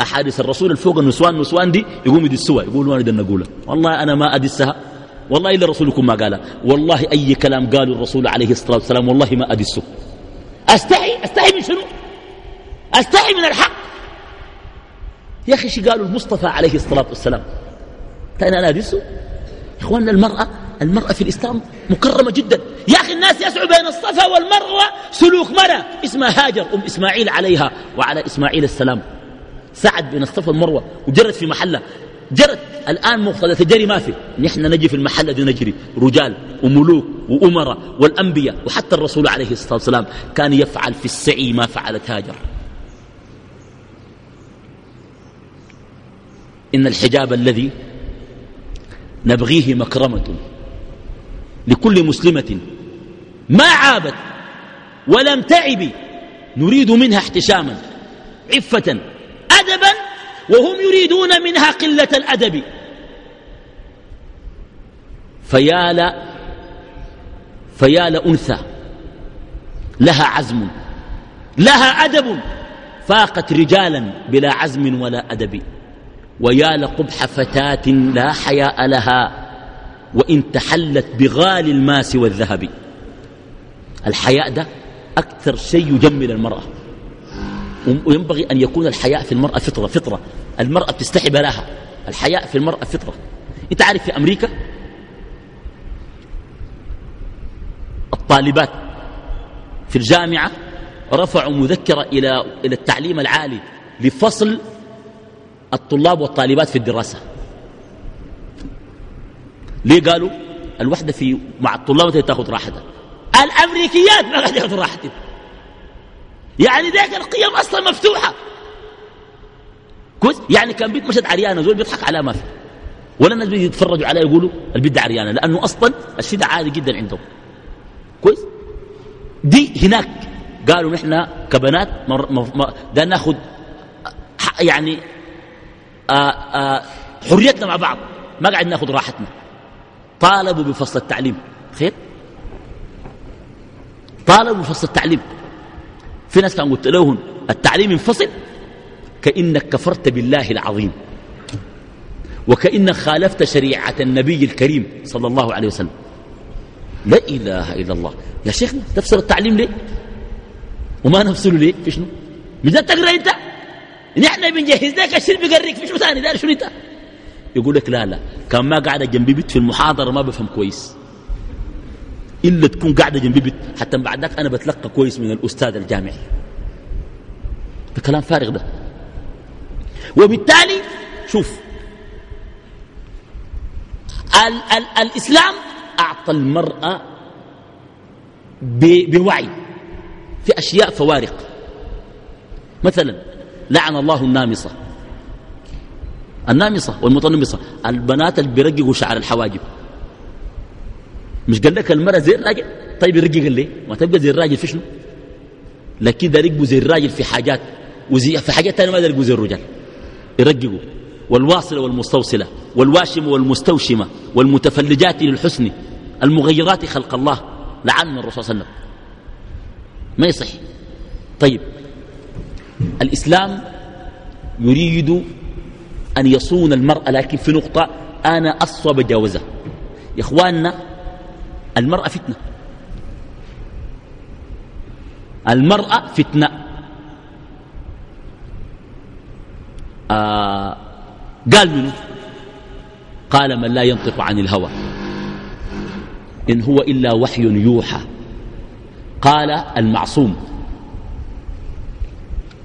Speaker 2: أحاديث الرسول الفوق النسوان النسوان دي يقوم يدسوها يقولوا أنا نقولها والله أنا ما أدسها. والله إلا رسولكم ما قالها. والله أي كلام قالوا الرسول عليه الصلاة والسلام والله ما أدسه. أستحي؟ أستحي من شنو؟ أستحي من الحق. يا أخي شي قالوا المصطفى عليه الصلاة والسلام؟ تاني أنا أدسه إخواننا المرأة المرأة في الإسلام مكرمة جدا. يا أخي الناس يسعوا بين الصفا والمروة. سلوك مرة. اسمها هاجر أم إسماعيل عليها وعلى إسماعيل السلام. سعد بين الصفا والمروة وجرت في محلة. جرت. الآن مقتضى تجري ما في. نحن نجي في المحل دي نجري رجال وملوك وأمراء والأنبياء وحتى الرسول عليه الصلاة والسلام كان يفعل في السعي ما فعلت هاجر. إن الحجاب الذي نبغيه مكرمة لكل مسلمة ما عابت ولم تعب نريد منها احتشاما عفة أدبا وهم يريدون منها قلة الأدب. فيا فيا لأنثى لها عزم لها أدب فاقت رجالا بلا عزم ولا أدب. ويا لقبح فتاة لا حياء لها وإن تحلت بغالي الماس والذهب. الحياء ده أكثر شيء يجمل المرأة. وينبغي أن يكون الحياء في المرأة فطرة فطرة. المرأة بتستحي بلاها. الحياء في المرأة فطرة. أنت عارف في أمريكا الطالبات في الجامعة رفعوا مذكرة إلى, إلى التعليم العالي لفصل الطلاب والطالبات في الدراسة. ليه قالوا؟ الوحدة في مع الطلاب تاخذ راحتها. الأمريكيات ما قاعد ياخذوا راحتهم يعني ذاك القيم أصلا مفتوحة. كويس؟ يعني كان بيت مشهد عريانة زول بيضحك على ما في. ولا الناس بيتفرجوا عليه يقولوا البيت عريانة لأنه أصلا الشيء عادي جدا عندهم. كويس؟ دي هناك. قالوا نحن كبنات ده ناخذ يعني حريتنا مع بعض. ما قاعد ناخذ راحتنا. طالبوا بفصل التعليم. خير؟ طالبوا بفصل التعليم. في ناس كان قلت لهم التعليم ينفصل كأنك كفرت بالله العظيم. وكأنك خالفت شريعة النبي الكريم صلى الله عليه وسلم. لا إله إلا الله. يا شيخنا تفسر التعليم ليه؟ وما نفصله ليه؟ في شنو؟ مش تقرأ أنت؟ نحن بنجهز لك الشيء بيقريك في شنو ثاني؟ شنو انت؟ يقول لك لا لا. كان ما قاعدة جنبي بيت في المحاضرة ما بفهم كويس. إلا تكون قاعدة جنبي بيت حتى بعد ذاك أنا بتلقى كويس من الأستاذ الجامعي. ده كلام فارغ ده. وبالتالي شوف. ال ال الإسلام أعطى المرأة بوعي في أشياء فوارق. مثلا لعن الله النامصة. النامصة والمتنمصة. البنات اللي بيرققوا شعر الحواجب. مش قال لك المرأة زي الراجل طيب يرقق ليه ما تبقى زي الراجل في شنو؟ لكن ده يرقوا زي الراجل في حاجات وزي في حاجات ثانية ما يرقوا زي الرجال يرققوا. والواصلة والمستوصلة والواشمة والمستوشمة والمتفلجات للحسن المغيرات خلق الله لعن الرسول صلى الله عليه وسلم. ما يصح. طيب. الإسلام يريد أن يصون المرأة لكن في نقطة أنا أصوب جاوزة يا إخواننا المرأة فتنة. المرأة فتنة. آه قال منه قال من لا ينطق عن الهوى. إن هو إلا وحي يوحى. قال المعصوم.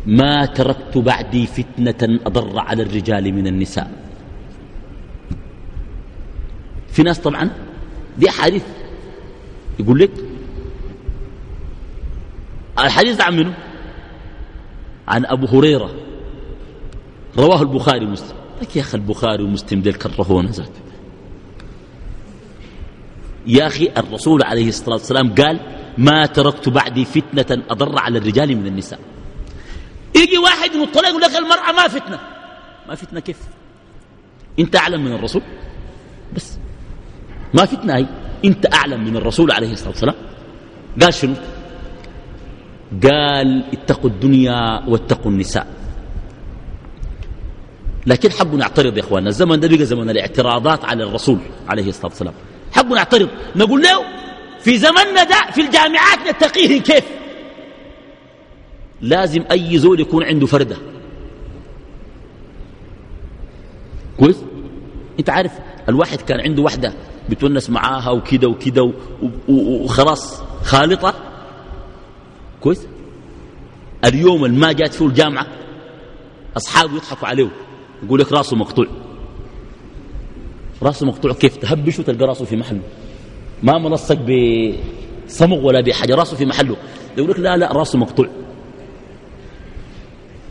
Speaker 2: ما تركت بعدي فتنة أضر على الرجال من النساء. في ناس طبعا دي حديث يقول لك الحديث عن منه عن أبو هريرة. رواه البخاري ومسلم. لك يا أخي البخاري ومسلم ديل كرهونا ذات يا أخي الرسول عليه الصلاة والسلام قال ما تركت بعدي فتنة أضر على الرجال من النساء. يجي واحد من الطلاق يقول لك المرأة ما فتنة. ما فتنة كيف؟ أنت أعلم من الرسول؟ بس. ما فتنة هي. أنت أعلم من الرسول عليه الصلاة والسلام؟ قال شنو؟ قال اتقوا الدنيا واتقوا النساء. لكن حقنا نعترض يا إخواننا الزمن ده بقى زمن الاعتراضات على الرسول عليه الصلاة والسلام. حقنا نعترض. نقول له في زمننا ده في الجامعات نتقيه كيف؟ لازم أي زول يكون عنده فردة. كويس؟ أنت عارف الواحد كان عنده وحدة بتونس معاها وكده وكده وخلاص خالطة. كويس؟ اليوم اللي ما جات فيه الجامعة أصحابه يضحكوا عليه يقول لك راسه مقطوع. راسه مقطوع كيف؟ تهبش وتلقى راسه في محله. ما ملصق بصمغ ولا بحاجة راسه في محله. يقول لك لا لا راسه مقطوع.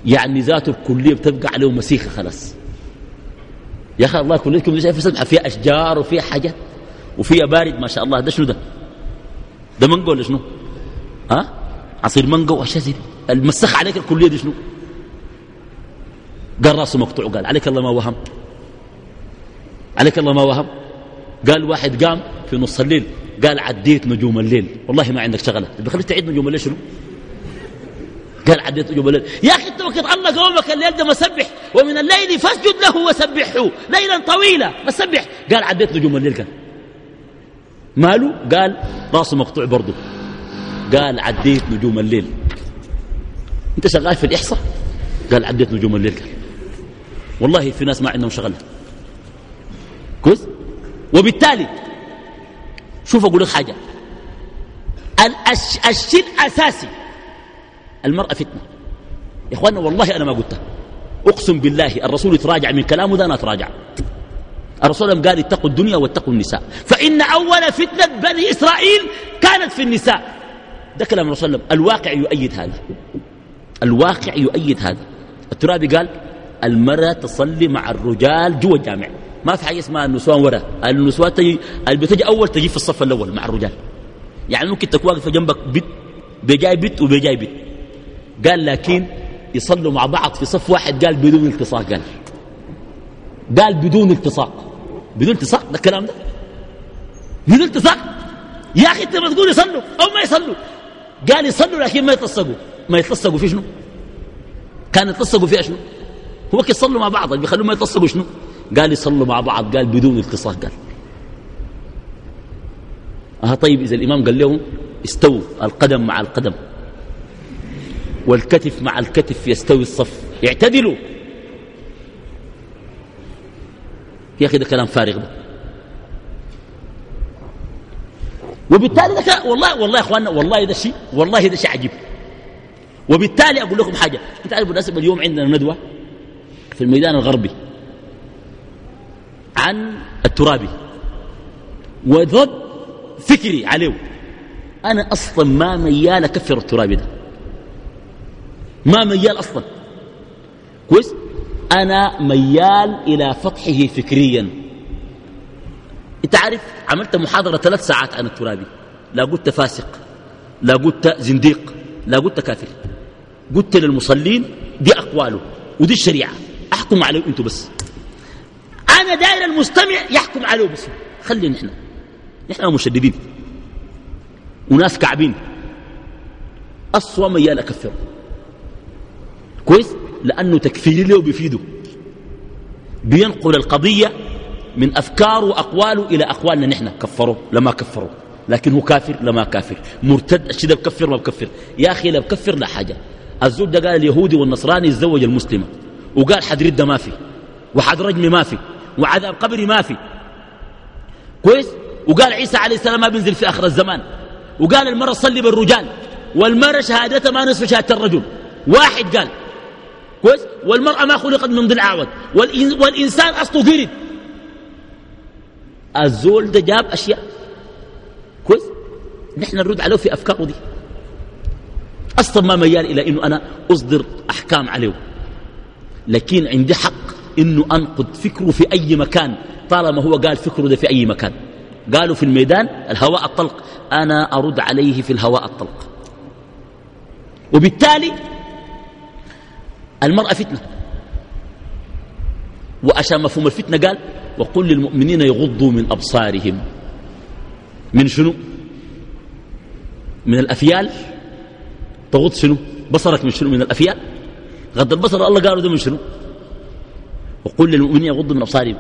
Speaker 2: يعني ذاته الكلية بتبقى عليه مسيخة خلاص. يا أخي الله كليتكم شايف سمحه فيها أشجار وفيها حاجات وفيها بارد ما شاء الله. ده شنو ده؟ ده منقو ولا شنو؟ ها؟ عصير منقو وأشياء المسخ عليك الكلية دي شنو؟ قال راسه مقطوع قال عليك الله ما وهم. عليك الله ما وهم. قال واحد قام في نص الليل قال عديت نجوم الليل. والله ما عندك شغلة. بخليك تعيد نجوم الليل شنو؟ قال عديت نجوم الليل يا أخي انت وقت الله قومك الليل ده مسبح ومن الليل فاسجد له وسبحه. ليلا طويلا مسبح قال عديت نجوم الليل قال ماله؟ قال راسه مقطوع برضه. قال عديت نجوم الليل أنت شغال في الإحصاء؟ قال عديت نجوم الليل قال والله في ناس ما عندهم شغله كويس؟ وبالتالي شوف أقول لك حاجة. الشيء الأساسي المرأة فتنة. يا اخوانا والله أنا ما قلتها. أقسم بالله الرسول يتراجع من كلامه ده أنا أتراجع. الرسول قال اتقوا الدنيا واتقوا النساء. فإن أول فتنة بني إسرائيل كانت في النساء. ده كلام الرسول الواقع يؤيد هذا. الواقع يؤيد هذا. الترابي قال المرأة تصلي مع الرجال جوا الجامع. ما في حاجة اسمها النسوان ورا. النسوان تجي بتجي أول تجي في الصف الأول مع الرجال. يعني ممكن تكون واقفة جنبك بيت بجاي بيت وبجاي بيت. قال لكن يصلوا مع بعض في صف واحد قال بدون التصاق قال. قال بدون التصاق. بدون التصاق؟ ده الكلام ده. بدون التصاق؟ يا أخي أنت ما تقول يصلوا أو ما يصلوا. قال يصلوا لكن ما يتلصقوا. ما يتلصقوا في شنو؟ كان يتلصقوا فيها شنو؟ هو يصلوا مع بعض بيخلوهم ما يتصلوا شنو؟ قال يصلوا مع بعض قال بدون التصاق قال. آه طيب إذا الإمام قال لهم استووا القدم مع القدم. والكتف مع الكتف يستوي الصف. اعتدلوا. يا أخي ده كلام فارغ ده. وبالتالي ده والله والله يا إخواننا والله ده شيء والله ده شيء عجيب. وبالتالي أقول لكم حاجة. أنت عارف بالنسبة اليوم عندنا ندوة في الميدان الغربي عن الترابي. وضد فكري عليه. أنا أصلا ما ميال أكفر الترابي ده. ما ميال أصلا. كويس؟ أنا ميال إلى فتحه فكريا. أنت عارف عملت محاضرة ثلاث ساعات عن الترابي. لا قلت فاسق لا قلت زنديق لا قلت كافر. قلت للمصلين دي أقواله ودي الشريعة. أحكم عليه أنتم بس. أنا داير المستمع يحكم عليه بس. خلي نحن. نحن مشددين. وناس كعبين. أصوى ميال أكفره كويس؟ لأنه تكفير له بيفيده. بينقل القضية من أفكار وأقواله إلى أقوالنا نحن. كفروا لما كفروا. لكن هو كافر لما كافر. مرتد الشيء ده بكفر ما بكفر. يا أخي لا بكفر لا حاجة. الزول ده قال اليهودي والنصراني يتزوج المسلمة. وقال حد ما في. وحد رجم ما في. وعذاب قبري ما في. كويس؟ وقال عيسى عليه السلام ما بينزل في آخر الزمان. وقال المرة صلي بالرجال. والمرة شهادتها ما نصف شهادة الرجل. واحد قال كويس؟ والمرأة ما خلقت من ضلع أعوج والإنسان أصله قرد الزول ده جاب أشياء. كويس؟ نحن نرد عليه في أفكاره دي. أصلا ما ميال إلى أنه أنا أصدر أحكام عليه. لكن عندي حق أنه أنقد فكره في أي مكان. طالما هو قال فكره ده في أي مكان. قالوا في الميدان الهواء الطلق. أنا أرد عليه في الهواء الطلق. وبالتالي المرأة فتنة. وعشان مفهوم الفتنة قال وقل للمؤمنين يغضوا من أبصارهم. من شنو؟ من الأفيال؟ تغض شنو؟ بصرك من شنو؟ من الأفيال؟ غض البصر. الله قالوا ده من شنو؟ وقل للمؤمنين يغضوا من أبصارهم.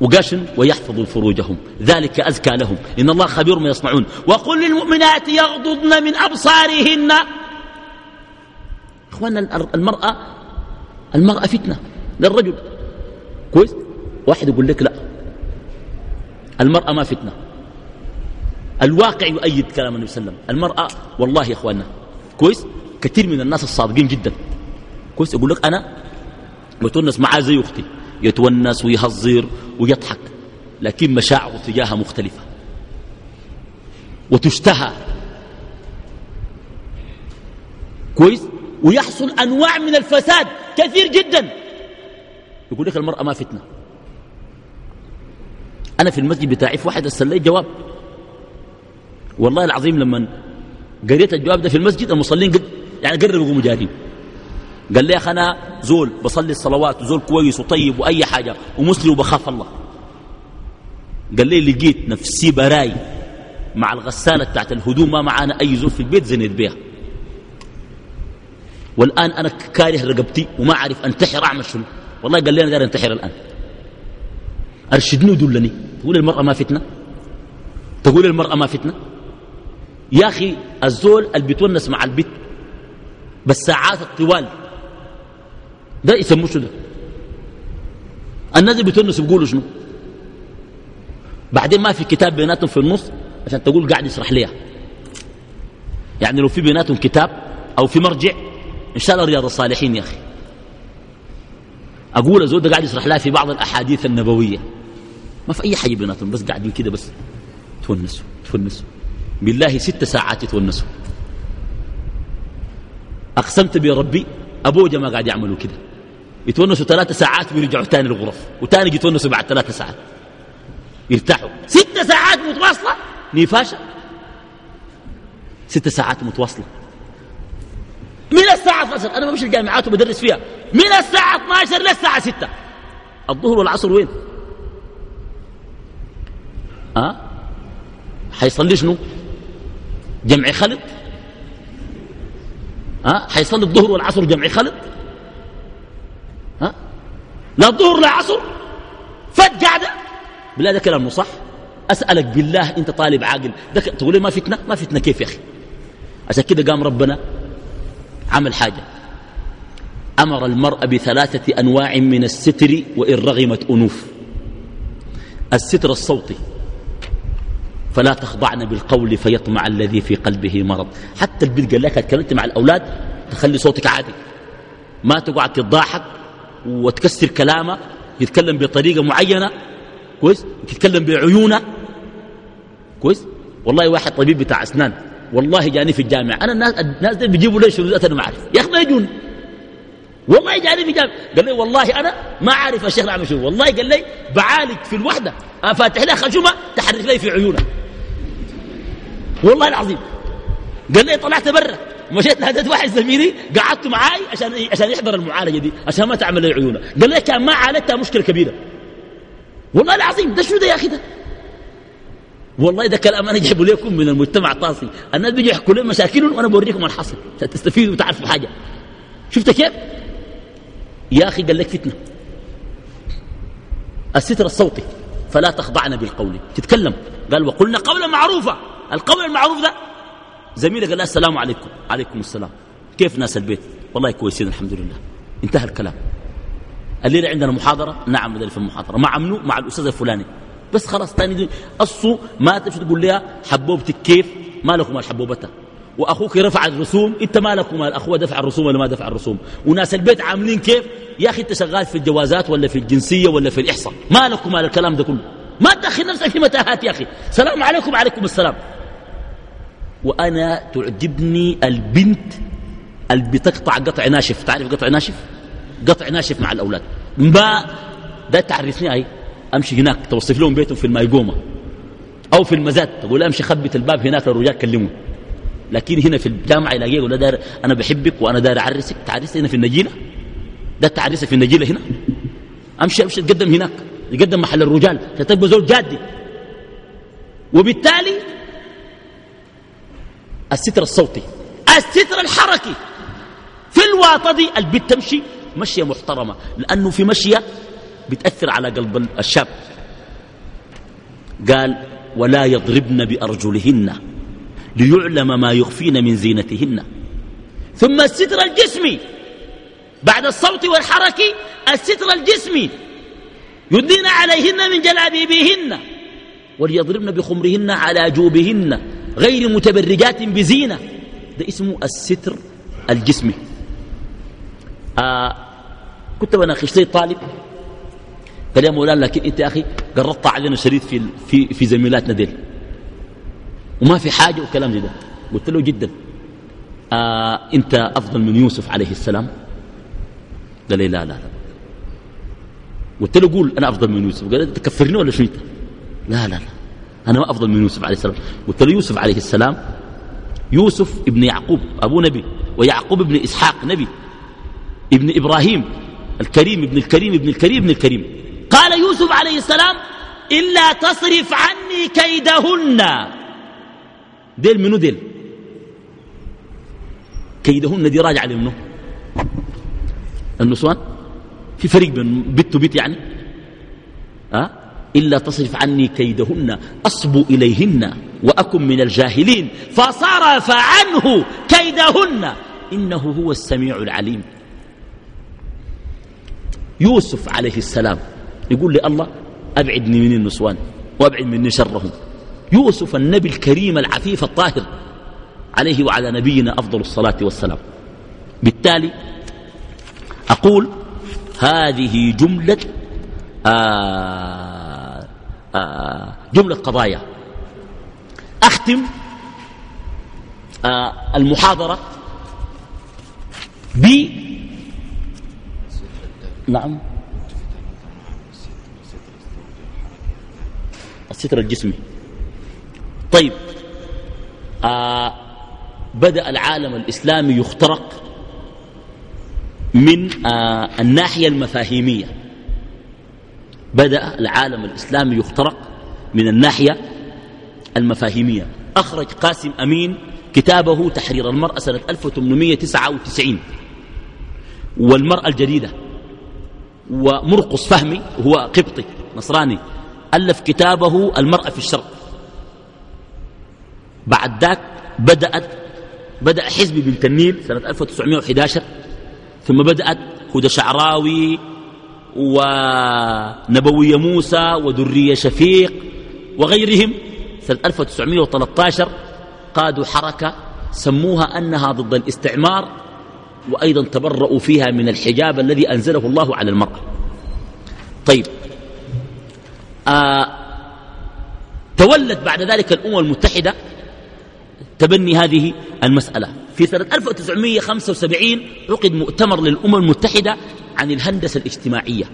Speaker 2: وقاشن ويحفظوا فروجهم. ذلك أزكى لهم. إن الله خبير ما يصنعون. وقل للمؤمنات يغضضن من أبصارهن. إخوانا المرأة المرأة فتنة للرجل. كويس؟ واحد يقول لك لا. المرأة ما فتنة. الواقع يؤيد كلام النبي صلى الله عليه وسلم. المرأة والله يا إخواننا كويس؟ كثير من الناس الصادقين جدا. كويس؟ يقول لك أنا بتونس معاه زي أختي. يتونس ويهزر ويضحك لكن مشاعره تجاهها مختلفة. وتشتهى. كويس؟ ويحصل أنواع من الفساد كثير جدا. يقول لك المرأة ما فتنة. أنا في المسجد بتاعي في واحد أرسل جواب. والله العظيم لما قريت الجواب ده في المسجد المصلين قد يعني قربوا يقوموا جارين قال لي يا أخي أنا زول بصلي الصلوات وزول كويس وطيب وأي حاجة ومسلم وبخاف الله. قال لي لقيت نفسي براي مع الغسالة بتاعت الهدوم ما معانا أي زول في البيت زنيت بيها والآن أنا كاره رقبتي وما أعرف أنتحر أعمل شنو. والله قال لي أنا قال أنتحر الآن. أرشدني ودلني. تقول المرأة ما فتنة؟ تقول المرأة ما فتنة؟ يا أخي الزول اللي بيتونس مع البيت بالساعات الطوال ده يسموه شنو الناس اللي بيتونسوا بيقولوا شنو؟ بعدين ما في كتاب بيناتهم في النص عشان تقول قاعد يشرح ليها يعني لو في بيناتهم كتاب أو في مرجع إن شاء الله رياض الصالحين يا أخي. أقول الزول ده قاعد يشرح لها في بعض الأحاديث النبوية. ما في أي حاجة بيناتهم بس قاعدين كده بس تونسوا تونسوا. بالله ست ساعات يتونسوا. أقسمت بربي أبوجا ما قاعد يعملوا كده. يتونسوا ثلاثة ساعات ويرجعوا تاني الغرف وتاني يتونسوا بعد ثلاثة ساعات. يرتاحوا. ست ساعات متواصلة؟ نيفاشة ست ساعات متواصلة. من الساعة 12 أنا بمشي الجامعات وبدرس فيها. من الساعة 12 للساعة 6 الظهر والعصر وين؟ ها؟ أه؟ حيصلي شنو؟ جمع خلط ها؟ أه؟ حيصلي الظهر والعصر جمع خلط ها؟ أه؟ لا الظهر لا عصر. فات قاعدة؟ بالله ده كلام صح. أسألك بالله أنت طالب عاقل. تقول لي ما فتنة؟ ما فتنة. كيف يا أخي؟ عشان كده قام ربنا عمل حاجة. أمر المرأة بثلاثة أنواع من الستر وإن رغمت أنوف. الستر الصوتي. فلا تخضعن بالقول فيطمع الذي في قلبه مرض. حتى البنت قال لك اتكلمت مع الأولاد تخلي صوتك عادي. ما تقعد تضاحك وتكسر كلامه يتكلم بطريقة معينة. كويس؟ تتكلم بعيونه. كويس؟ والله واحد طبيب بتاع أسنان. والله جاني في الجامعة. أنا الناس, الناس دي بيجيبوا لي شروطات أنا ما أعرف. يا أخي ما يجوني والله جاني في جامع قال لي والله أنا ما عارف الشيخ أعمل شنو والله قال لي بعالج في الوحدة. أفاتح لها خشمة تحرك لي في عيونها والله العظيم. قال لي طلعت برا. مشيت ناديت واحد زميلي. قعدت معاي عشان عشان يحضر المعالجة دي. عشان ما تعمل لي عيونة. قال لي كان ما عالجتها مشكلة كبيرة. والله العظيم. ده شنو ده يا أخي ده؟ والله ده كلام أنا جايبه لكم من المجتمع الطاسي. الناس بيجوا يحكوا لي مشاكلهم وأنا بوريكم الحصل تستفيدوا وتعرفوا حاجة. شفت كيف؟ يا أخي قال لك فتنة. الستر الصوتي. فلا تخضعن بالقول. تتكلم. قال وقلنا قولا معروفا. القول المعروف ده. زميلي قال السلام عليكم. عليكم السلام. كيف ناس البيت؟ والله كويسين الحمد لله. انتهى الكلام. الليلة عندنا محاضرة. نعم في المحاضرة. مع منو؟ مع الأستاذ الفلاني. بس خلاص تاني دي أصو ما تمشي تقول لها حبوبتك كيف؟ ما لكم حبوبتها. وأخوك رفع الرسوم إنت ما لكم الاخوه دفع الرسوم ولا ما دفع الرسوم؟ وناس البيت عاملين كيف؟ يا أخي أنت شغال في الجوازات ولا في الجنسية ولا في الإحصاء. ما لكم مال الكلام ده كله. ما تدخل نفسك في متاهات يا أخي. سلام عليكم وعليكم السلام. وأنا تعجبني البنت اللي بتقطع قطع ناشف. تعرف قطع ناشف؟ قطع ناشف مع الأولاد. ما ده تعرفني أي أمشي هناك توصف لهم بيتهم في المايقومة أو في المزاد تقول أمشي خبت الباب هناك للرجال كلموا لكن هنا في الجامعة يلاقيه يقول دار أنا بحبك وأنا دار أعرسك. تعرس هنا في النجيلة؟ ده تعرسك في النجيلة هنا؟ أمشي أمشي تقدم هناك يقدم محل الرجال. فتبقى زول جادي. وبالتالي الستر الصوتي الستر الحركي في الواطة دي البيت تمشي مشية محترمة. لأنه في مشية بتأثر على قلب الشاب. قال ولا يضربن بأرجلهن ليعلم ما يخفين من زينتهن. ثم الستر الجسمي بعد الصوت والحركة الستر الجسمي يدين عليهن من جلابيبهن وليضربن بخمرهن على جوبهن غير متبرجات بزينة. ده اسمه الستر الجسمي. آه كنت بناقش طالب. قال يا مولانا لكن انت يا أخي قرطت علينا شريط في في في زميلاتنا ديل. وما في حاجة وكلام زي ده. قلت له جدا. آه انت افضل من يوسف عليه السلام؟ قال لي لا لا لا. قلت له قول أنا أفضل من يوسف. قال تكفرني ولا شو أنت؟ لا لا لا. أنا ما أفضل من يوسف عليه السلام. قلت له يوسف عليه السلام يوسف ابن يعقوب أبو نبي ويعقوب ابن إسحاق نبي ابن إبراهيم الكريم ابن الكريم ابن الكريم ابن الكريم. قال يوسف عليه السلام إلا تصرف عني كيدهن. ديل منو ديل؟ كيدهن دي راجعة لمنه النسوان في فريق بين بيت وبيت يعني. أه؟ إلا تصرف عني كيدهن أصب إليهن وأكن من الجاهلين. فصرف عنه كيدهن. إنه هو السميع العليم. يوسف عليه السلام يقول لي الله أبعدني من النسوان وأبعد مني شرهم. يوسف النبي الكريم العفيف الطاهر عليه وعلى نبينا أفضل الصلاة والسلام. بالتالي أقول هذه جملة آه آه، جملة قضايا. أختم آه، المحاضرة ب نعم. الستر الجسمي. طيب آه بدأ العالم الإسلامي يخترق من آه الناحية المفاهيمية. بدأ العالم الإسلامي يخترق من الناحية المفاهيمية. أخرج قاسم أمين كتابه تحرير المرأة سنة 1899 والمرأة الجديدة ومرقص فهمي هو قبطي نصراني. ألف كتابه المرأة في الشرق. بعد ذاك بدأت بدأ حزب بنت النيل سنة 1911 ثم بدأت هدى شعراوي ونبوي موسى ودرية شفيق وغيرهم. سنة 1913 قادوا حركة سموها أنها ضد الاستعمار وأيضا تبرؤوا فيها من الحجاب الذي أنزله الله على المرأة. طيب تولت بعد ذلك الأمم المتحدة تبني هذه المسألة. في سنة 1975 عقد مؤتمر للأمم المتحدة عن الهندسة الاجتماعية.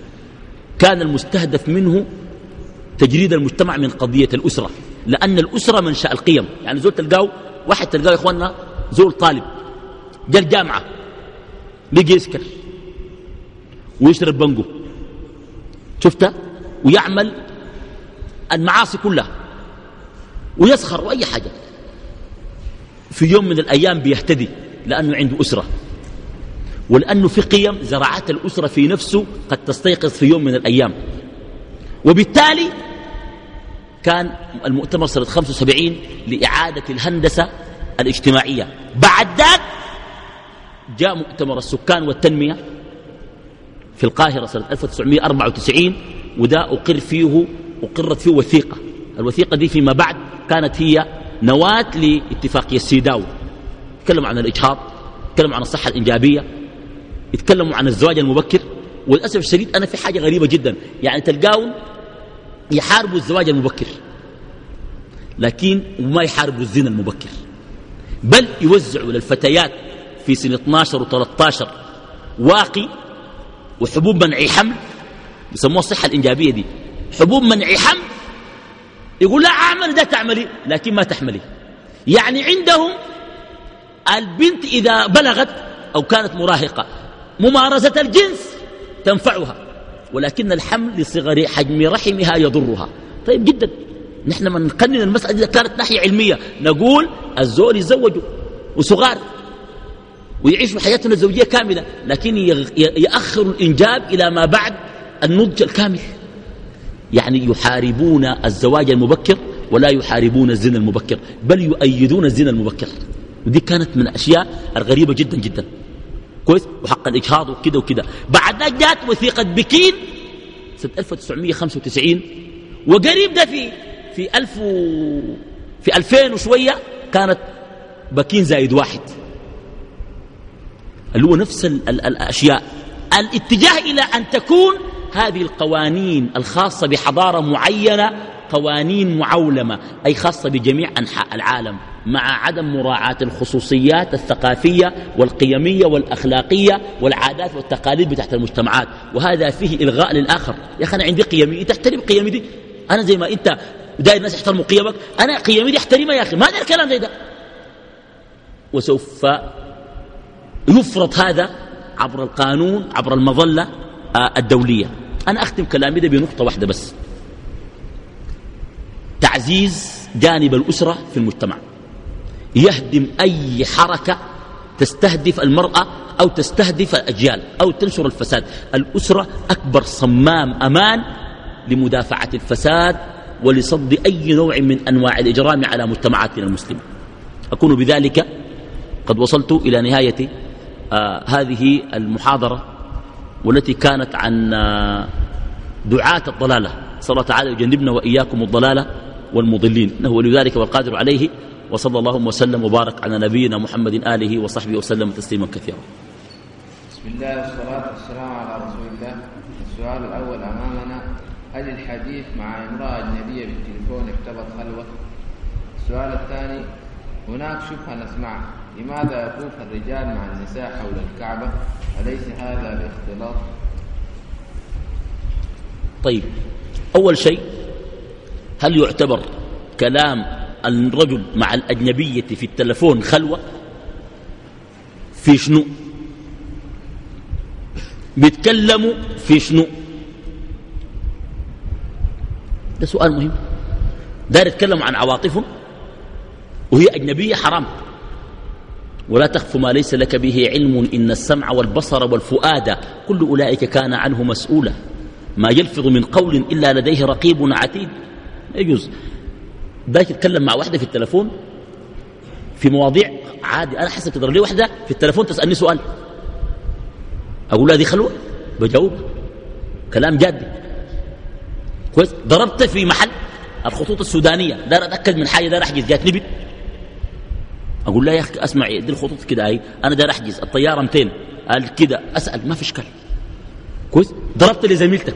Speaker 2: كان المستهدف منه تجريد المجتمع من قضية الأسرة لأن الأسرة منشأ القيم. يعني زول تلقاه واحد تلقاه يا إخواننا زول طالب جاء الجامعة بيجي يسكر ويشرب بنجو شفت ويعمل المعاصي كلها ويسخر وأي حاجة. في يوم من الأيام بيهتدي لأنه عنده أسرة ولأنه في قيم زرعات الأسرة في نفسه قد تستيقظ في يوم من الأيام. وبالتالي كان المؤتمر سنة 75 لإعادة الهندسة الاجتماعية. بعد ذلك جاء مؤتمر السكان والتنمية في القاهرة سنة 1994 وده أقر فيه أقرت فيه وثيقة. الوثيقة دي فيما بعد كانت هي نواة لاتفاقية السيداو يتكلموا عن الإجهاض يتكلموا عن الصحة الإنجابية يتكلموا عن الزواج المبكر. وللأسف الشديد أنا في حاجة غريبة جدا. يعني تلقاهم يحاربوا الزواج المبكر لكن وما يحاربوا الزنا المبكر. بل يوزعوا للفتيات في سن 12 و13 واقي وحبوب منع حمل يسموها الصحة الإنجابية دي. حبوب منع حمل. يقول لا أعمل ده تعملي لكن ما تحملي. يعني عندهم البنت إذا بلغت أو كانت مراهقة ممارسة الجنس تنفعها ولكن الحمل لصغر حجم رحمها يضرها. طيب جدا. نحن من نقنن المسألة إذا كانت ناحية علمية. نقول الزول يزوجوا وصغار ويعيشوا حياتنا الزوجية كاملة لكن يأخر الإنجاب إلى ما بعد النضج الكامل. يعني يحاربون الزواج المبكر ولا يحاربون الزنا المبكر بل يؤيدون الزنا المبكر. ودي كانت من الأشياء الغريبة جدا جدا. كويس؟ وحق الإجهاض وكده وكده. بعد ذلك جاءت وثيقة بكين سنة 1995 وقريب ده في في ألف و في ألفين وشوية كانت بكين زايد واحد. اللي هو نفس ال ال الأشياء. الاتجاه إلى أن تكون هذه القوانين الخاصة بحضارة معينة قوانين معولمة أي خاصة بجميع أنحاء العالم مع عدم مراعاة الخصوصيات الثقافية والقيمية والأخلاقية والعادات والتقاليد بتاعت المجتمعات. وهذا فيه إلغاء للآخر. يا أخي أنا عندي قيمي تحترم قيمي دي. أنا زي ما أنت داير الناس يحترموا قيمك أنا قيمي دي احترمها يا أخي. ما داير الكلام زي ده. وسوف يفرض هذا عبر القانون عبر المظلة الدولية. أنا أختم كلامي ده بنقطة واحدة بس. تعزيز جانب الأسرة في المجتمع. يهدم أي حركة تستهدف المرأة أو تستهدف الأجيال أو تنشر الفساد. الأسرة أكبر صمام أمان لمدافعة الفساد ولصد أي نوع من أنواع الإجرام على مجتمعاتنا المسلمة. أكون بذلك قد وصلت إلى نهاية آه هذه المحاضرة. والتي كانت عن آه دعاة الضلالة. صلى الله تعالى يجنبنا وإياكم الضلالة والمضلين. إنه ولي ذلك والقادر عليه. وصلى الله وسلم وبارك على نبينا محمد آله وصحبه وسلم تسليما كثيرا.
Speaker 3: بسم الله والصلاة والسلام على رسول الله. السؤال الأول أمامنا. هل الحديث مع امرأة أجنبية بالتليفون يعتبر خلوة؟ السؤال الثاني هناك شبهة نسمعها. لماذا يطوف الرجال مع النساء حول الكعبة؟ أليس هذا الاختلاط؟
Speaker 2: طيب أول شيء هل يعتبر كلام الرجل مع الأجنبية في التلفون خلوة؟ في شنو؟ بيتكلموا في شنو؟ ده سؤال مهم. دار يتكلموا عن عواطفهم؟ وهي أجنبية حرام. ولا تخف ما ليس لك به علم إن السمع والبصر والفؤاد كل أولئك كان عنه مسؤولا. ما يلفظ من قول إلا لديه رقيب عتيد. يجوز. باك يتكلم مع واحدة في التلفون في مواضيع عادي أنا حسب تضرب لي واحدة في التلفون تسألني سؤال؟ أقول لها دي خلوة؟ بجاوب. كلام جادي كويس. ضربت في محل الخطوط السودانية. دار أتأكد من حاجة دار أحجز جات نبت أقول لها يا أخي أسمعي دي الخطوط كده هاي أنا دار أحجز الطيارة 200 قال كده. أسأل ما في إشكال كويس؟ ضربت لزميلتك.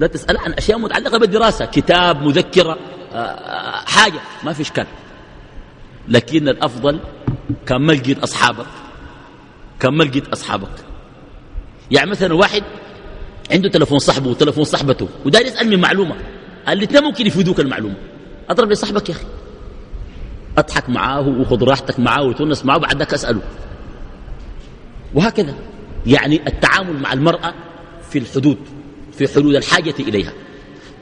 Speaker 2: لا تسأل عن أشياء متعلقة بالدراسة. كتاب مذكرة آه، آه، حاجة. ما في إشكال لكن الأفضل كان ما لقيت أصحابك كان ما لقيت أصحابك. يعني مثلا واحد عنده تلفون صاحبه وتلفون صاحبته وداير يسأل من معلومة الاثنين ممكن يفيدوك المعلومة. أضرب لصاحبك يا أخي. أضحك معاه وخذ راحتك معاه وتونس معاه بعدك أسأله. وهكذا. يعني التعامل مع المرأة في الحدود في حدود الحاجة إليها.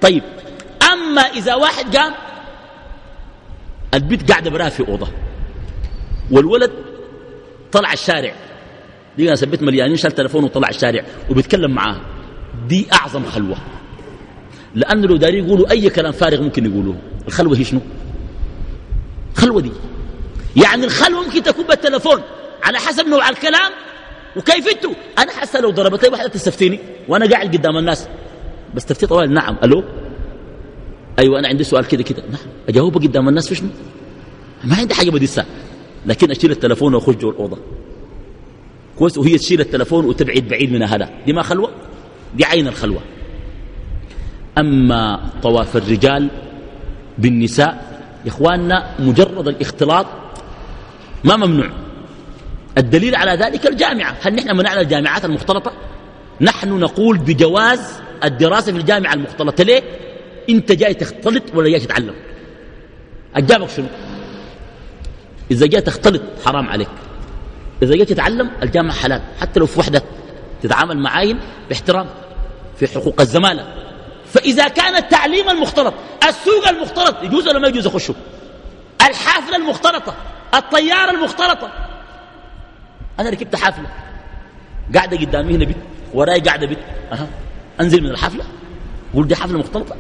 Speaker 2: طيب أما إذا واحد قام البيت قاعدة براها في أوضة. والولد طلع الشارع. دي ناس البيت مليانين شال تلفون وطلع الشارع وبيتكلم معاها. دي أعظم خلوة. لأنه لو داري يقولوا أي كلام فارغ ممكن يقولوه. الخلوة هي شنو؟ خلوة دي. يعني الخلوة ممكن تكون بالتلفون على حسب نوع الكلام. وكيفته أنا حاسة لو ضربت لي واحدة تستفتيني وأنا قاعد قدام الناس. بس تفتي طوال نعم. ألو؟ أيوة أنا عندي سؤال كده كده. نعم. أجاوبه قدام الناس في شنو ما عندي حاجة بديسها لكن أشيل التلفون وأخش جوا الأوضة. كويس وهي تشيل التلفون وتبعد بعيد من هذا دي ما خلوة؟ دي عين الخلوة. أما طواف الرجال بالنساء يا إخواننا مجرد الاختلاط ما ممنوع. الدليل على ذلك الجامعة. هل نحن منعنا الجامعات المختلطة؟ نحن نقول بجواز الدراسة في الجامعة المختلطة. ليه؟ أنت جاي تختلط ولا جاي تتعلم؟ أجابك شنو؟ إذا جاي تختلط حرام عليك. إذا جاي تتعلم الجامعة حلال. حتى لو في وحدة تتعامل معاين باحترام في حقوق الزمالة. فإذا كان التعليم المختلط السوق المختلط يجوز ولا ما يجوز أخشه؟ الحافلة المختلطة الطيارة المختلطة. أنا ركبت حافلة. قاعدة قدامي هنا بيت وراي قاعدة بيت. أها. أنزل من الحافلة. قول دي حافلة مختلطة.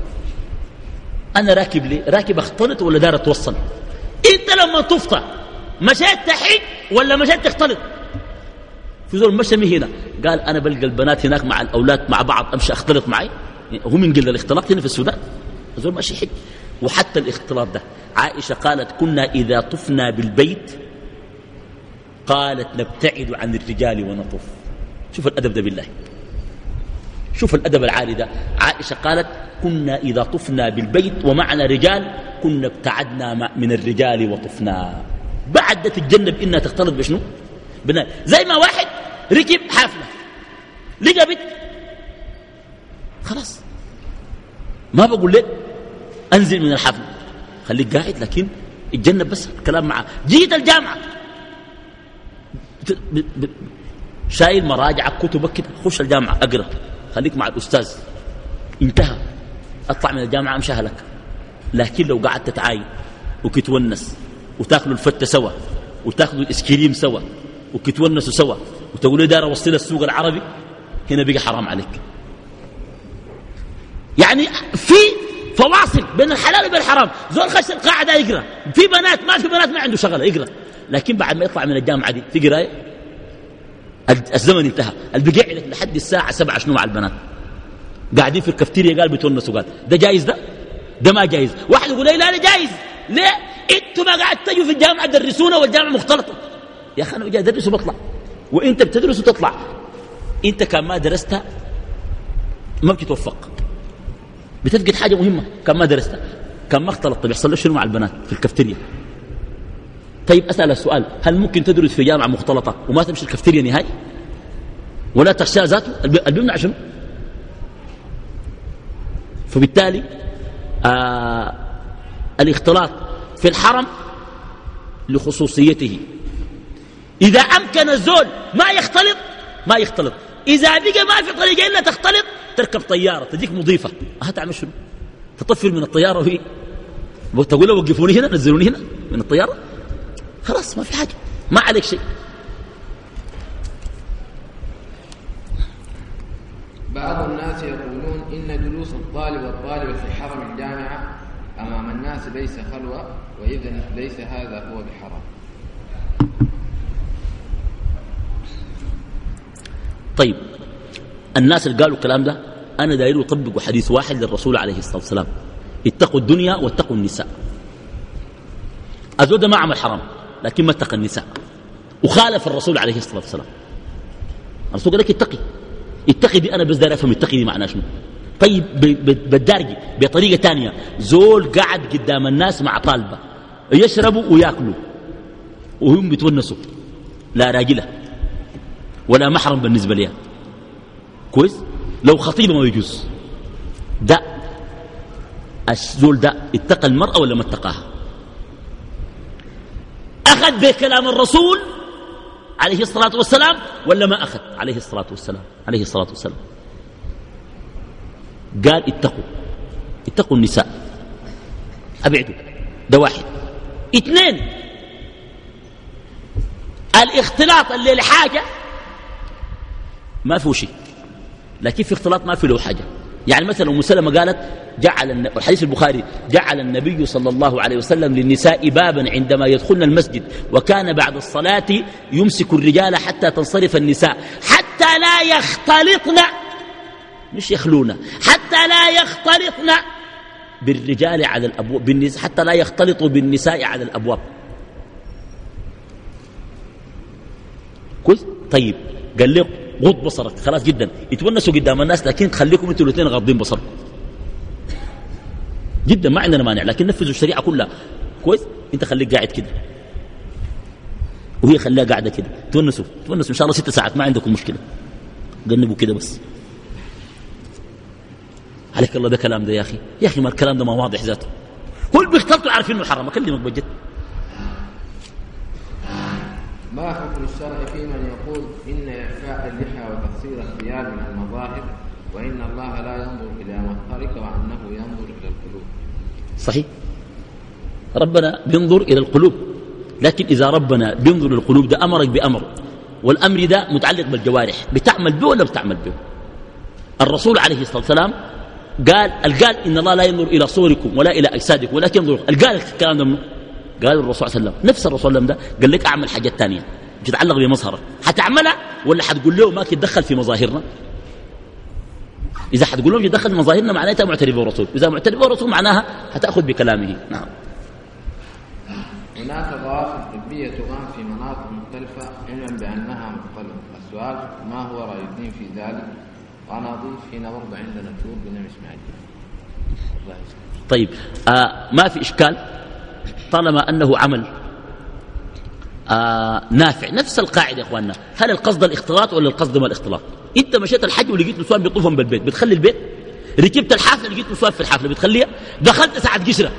Speaker 2: أنا راكب ليه؟ راكب أختلط ولا دار اتوصل أنت لما تفطر مشيت تحج ولا مشيت تختلط؟ في زول مشى من هنا قال أنا بلقى البنات هناك مع الأولاد مع بعض أمشي أختلط معي. هو من قل الاختلاط هنا في السودان. زول ماشي حج. وحتى الاختلاط ده. عائشة قالت كنا إذا طفنا بالبيت قالت نبتعد عن الرجال ونطف شوف الأدب ده بالله. شوف الأدب العالي ده. عائشة قالت كنا إذا طفنا بالبيت ومعنا رجال كنا ابتعدنا من الرجال وطفنا. بعد تتجنب إنها تختلط بشنو؟ بنا زي ما واحد ركب حافلة. لقى بيت خلاص. ما بقول لك أنزل من الحفلة خليك قاعد لكن اتجنب بس الكلام معه جيت الجامعة. شايل مراجعك كتبك كده. خش الجامعة أقرأ. خليك مع الأستاذ. انتهى. اطلع من الجامعة أمشي أهلك. لكن لو قعدت تتعاين وكتونس وتاكلوا الفتة سوا وتاخذوا الاسكريم سوا وكتونسوا سوا وتقولوا لي دار اوصل السوق العربي هنا بقى حرام عليك. يعني في فواصل بين الحلال وبين الحرام. زول خش القاعدة يقرأ. في بنات ما في بنات ما عنده شغله يقرأ. لكن بعد ما يطلع من الجامعة دي في قراية؟ الزمن انتهى. اللي لحد الساعة 7 شنو مع البنات؟ قاعدين في الكافتيريا قال بتونسوا قال ده جايز ده؟ ده ما جايز. واحد يقول لي لا لا جايز. ليه؟ أنتوا ما قاعد تجوا في الجامعة تدرسونا والجامعة مختلطة. يا أخي أنا جاي ادرس وبطلع وإنت بتدرس وتطلع انت كان ما درست ما بتتوفق. بتفقد حاجة مهمة. كان ما درستها كان ما اختلطت بيحصل له شنو مع البنات في الكافتيريا؟ طيب أسأل السؤال هل ممكن تدرس في جامعة مختلطة وما تمشي الكافتيريا نهائي؟ ولا تخشى ذاته؟ بيمنع شنو؟ فبالتالي آه الاختلاط في الحرم لخصوصيته. إذا أمكن الزول ما يختلط ما يختلط. إذا بقى ما في طريقة إلا تختلط تركب طيارة تجيك مضيفة. هتعمل شنو؟ تطفل من الطيارة وهي. تقول له وقفوني هنا نزلوني هنا من الطيارة. خلاص ما في حاجة. ما عليك شيء.
Speaker 3: بعض الناس يقولون إن جلوس الطالب والطالبة في حرم الجامعة أمام الناس ليس خلوة وإذا ليس هذا هو بحرام.
Speaker 2: طيب الناس اللي قالوا الكلام ده أنا داير يطبقوا حديث واحد للرسول عليه الصلاة والسلام. اتقوا الدنيا واتقوا النساء. الزود ما عمل حرام لكن ما اتقى النساء. وخالف الرسول عليه الصلاة والسلام. الرسول قال لك اتقي. اتقي دي أنا بس داير أفهم اتقي دي معناه شنو. طيب بالدارجي بطريقة تانية. زول قعد قدام الناس مع طالبة يشربوا ويأكلوا وهم بيتونسوا. لا راجلة. ولا محرم بالنسبة لها كويس؟ لو خطيبة ما يجوز. ده الزول ده اتقى المرأة ولا ما اتقاها؟ أخذ بكلام الرسول عليه الصلاة والسلام ولا ما أخذ؟ عليه الصلاة والسلام. عليه الصلاة والسلام. قال اتقوا. اتقوا النساء. أبعدوا. ده واحد. اثنين الاختلاط اللي لحاجة ما فيه شيء. لكن في اختلاط ما في له حاجة. يعني مثلا أم سلمة قالت جعل الحديث البخاري جعل النبي صلى الله عليه وسلم للنساء بابا عندما يدخلن المسجد وكان بعد الصلاة يمسك الرجال حتى تنصرف النساء. حتى لا يختلطن مش يخلون حتى لا يختلطن بالرجال على الأبواب بالنساء حتى لا يختلطوا بالنساء على الأبواب. كويس طيب قال له غض بصرك خلاص جدا. يتونسوا قدام الناس لكن خليكم أنتوا الاثنين غاضين بصركم. جدا ما عندنا مانع لكن نفذوا الشريعة كلها. كويس؟ انت خليك قاعد كده. وهي خليها قاعدة كده. تونسوا تونسوا. إن شاء الله ست ساعات ما عندكم مشكلة. جنبوا كده بس. عليك الله ده كلام ده يا أخي. يا أخي ما الكلام ده ما واضح ذاته. اللي بيختلطوا عارفين إنه حرام. أكلمك بجد.
Speaker 3: ما حكم الشرع في من يقول إن إعفاء اللحى وتقصير الثياب من المظاهر وإن الله لا ينظر إلى مظهرك وأنه ينظر إلى القلوب.
Speaker 2: صحيح. ربنا بينظر إلى القلوب. لكن إذا ربنا بينظر للقلوب ده أمرك بأمر. والأمر ده متعلق بالجوارح. بتعمل به ولا بتعمل به؟ الرسول عليه الصلاة والسلام قال قال إن الله لا ينظر إلى صوركم ولا إلى أجسادكم ولكن ينظر. قال الكلام ده قال الرسول صلى الله عليه وسلم نفس الرسول صلى الله عليه وسلم ده قال لك أعمل حاجات ثانية بتتعلق بمظهرك. حتعملها ولا حتقول له ما تتدخل في مظاهرنا؟ إذا حتقول لهم يتدخل في مظاهرنا معناتها معترف بالرسول إذا معترف بالرسول معناها حتأخذ بكلامه. نعم.
Speaker 3: هناك ظواهر طبية تقام في مناطق مختلفة علما بأنها مختلفة. السؤال ما هو رأي الدين في ذلك؟ وأنا أضيف هنا برضه عندنا تور بنعم إسماعيل.
Speaker 2: طيب آه ما في إشكال؟ طالما أنه عمل آه نافع. نفس القاعدة يا أخواننا. هل القصد الاختلاط ولا القصد ما الاختلاط؟ أنت مشيت الحج ولقيت نسوان بيطوفهم بالبيت. بتخلي البيت؟ ركبت الحافلة لقيت نسوان في الحافلة. بتخليها؟ دخلت ساعة قشرة.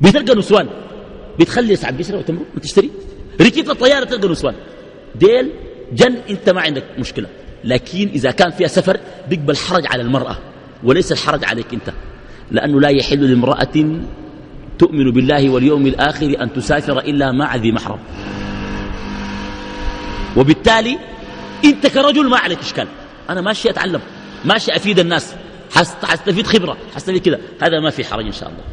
Speaker 2: بتلقى نسوان. بتخلي ساعة قشرة وتمرق وتشتري؟ ركبت الطيارة تلقى نسوان. ديل جن أنت ما عندك مشكلة. لكن إذا كان فيها سفر بيقبل حرج على المرأة. وليس الحرج عليك أنت. لأنه لا يحل لامرأة تؤمن بالله واليوم الآخر أن تسافر إلا مع ذي محرم. وبالتالي أنت كرجل ما عليك إشكال. أنا ماشي أتعلم ماشي أفيد الناس. حستفيد خبرة حستفيد كذا. هذا ما في حرج إن شاء الله.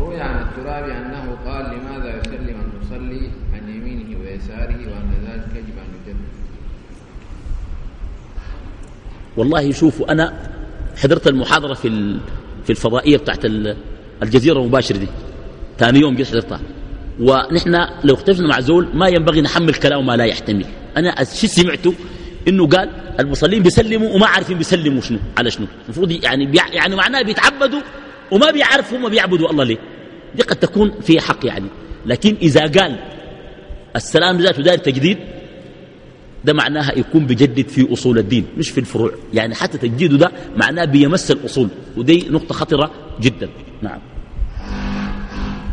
Speaker 3: روي عن الترابي أنه قال لماذا يسلم المصلي عن يمينه ويساره وأن ذلك يجب أن يجدد
Speaker 2: والله شوفوا أنا حضرت المحاضرة في في الفضائية بتاعت الجزيرة المباشرة دي. ثاني يوم جيت حضرتها. ونحن لو اختلفنا مع زول ما ينبغي نحمل كلامه ما لا يحتمل. أنا شو سمعته؟ إنه قال المصلين بيسلموا وما عارفين بيسلموا شنو على شنو. المفروض يعني بيع يعني معناه بيتعبدوا وما بيعرفوا ما بيعبدوا الله ليه. دي قد تكون فيها حق يعني. لكن إذا قال السلام ذاته داير تجديد ده معناها يكون بجدد في أصول الدين مش في الفروع. يعني حتى تجديده ده معناه بيمس الأصول ودي نقطة خطرة جدا. نعم.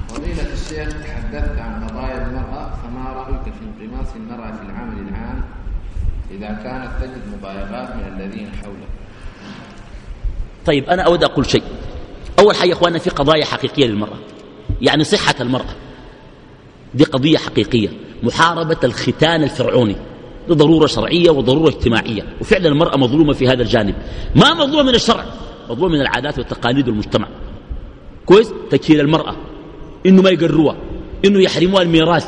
Speaker 3: فضيلة الشيخ تحدثت عن قضايا المرأة فما رأيك في انغماس المرأة في العمل العام إذا كانت تجد مضايقات من الذين حولها؟
Speaker 2: طيب أنا أود أقول شيء. أول حاجة أخواننا في قضايا حقيقية للمرأة. يعني صحة المرأة. دي قضية حقيقية. محاربة الختان الفرعوني. دي ضرورة شرعية وضرورة اجتماعية. وفعلا المرأة مظلومة في هذا الجانب. ما مظلومة من الشرع؟ مظلومة من العادات والتقاليد والمجتمع. كويس؟ تكهيل المرأة. إنه ما يقروها. إنه يحرموها الميراث.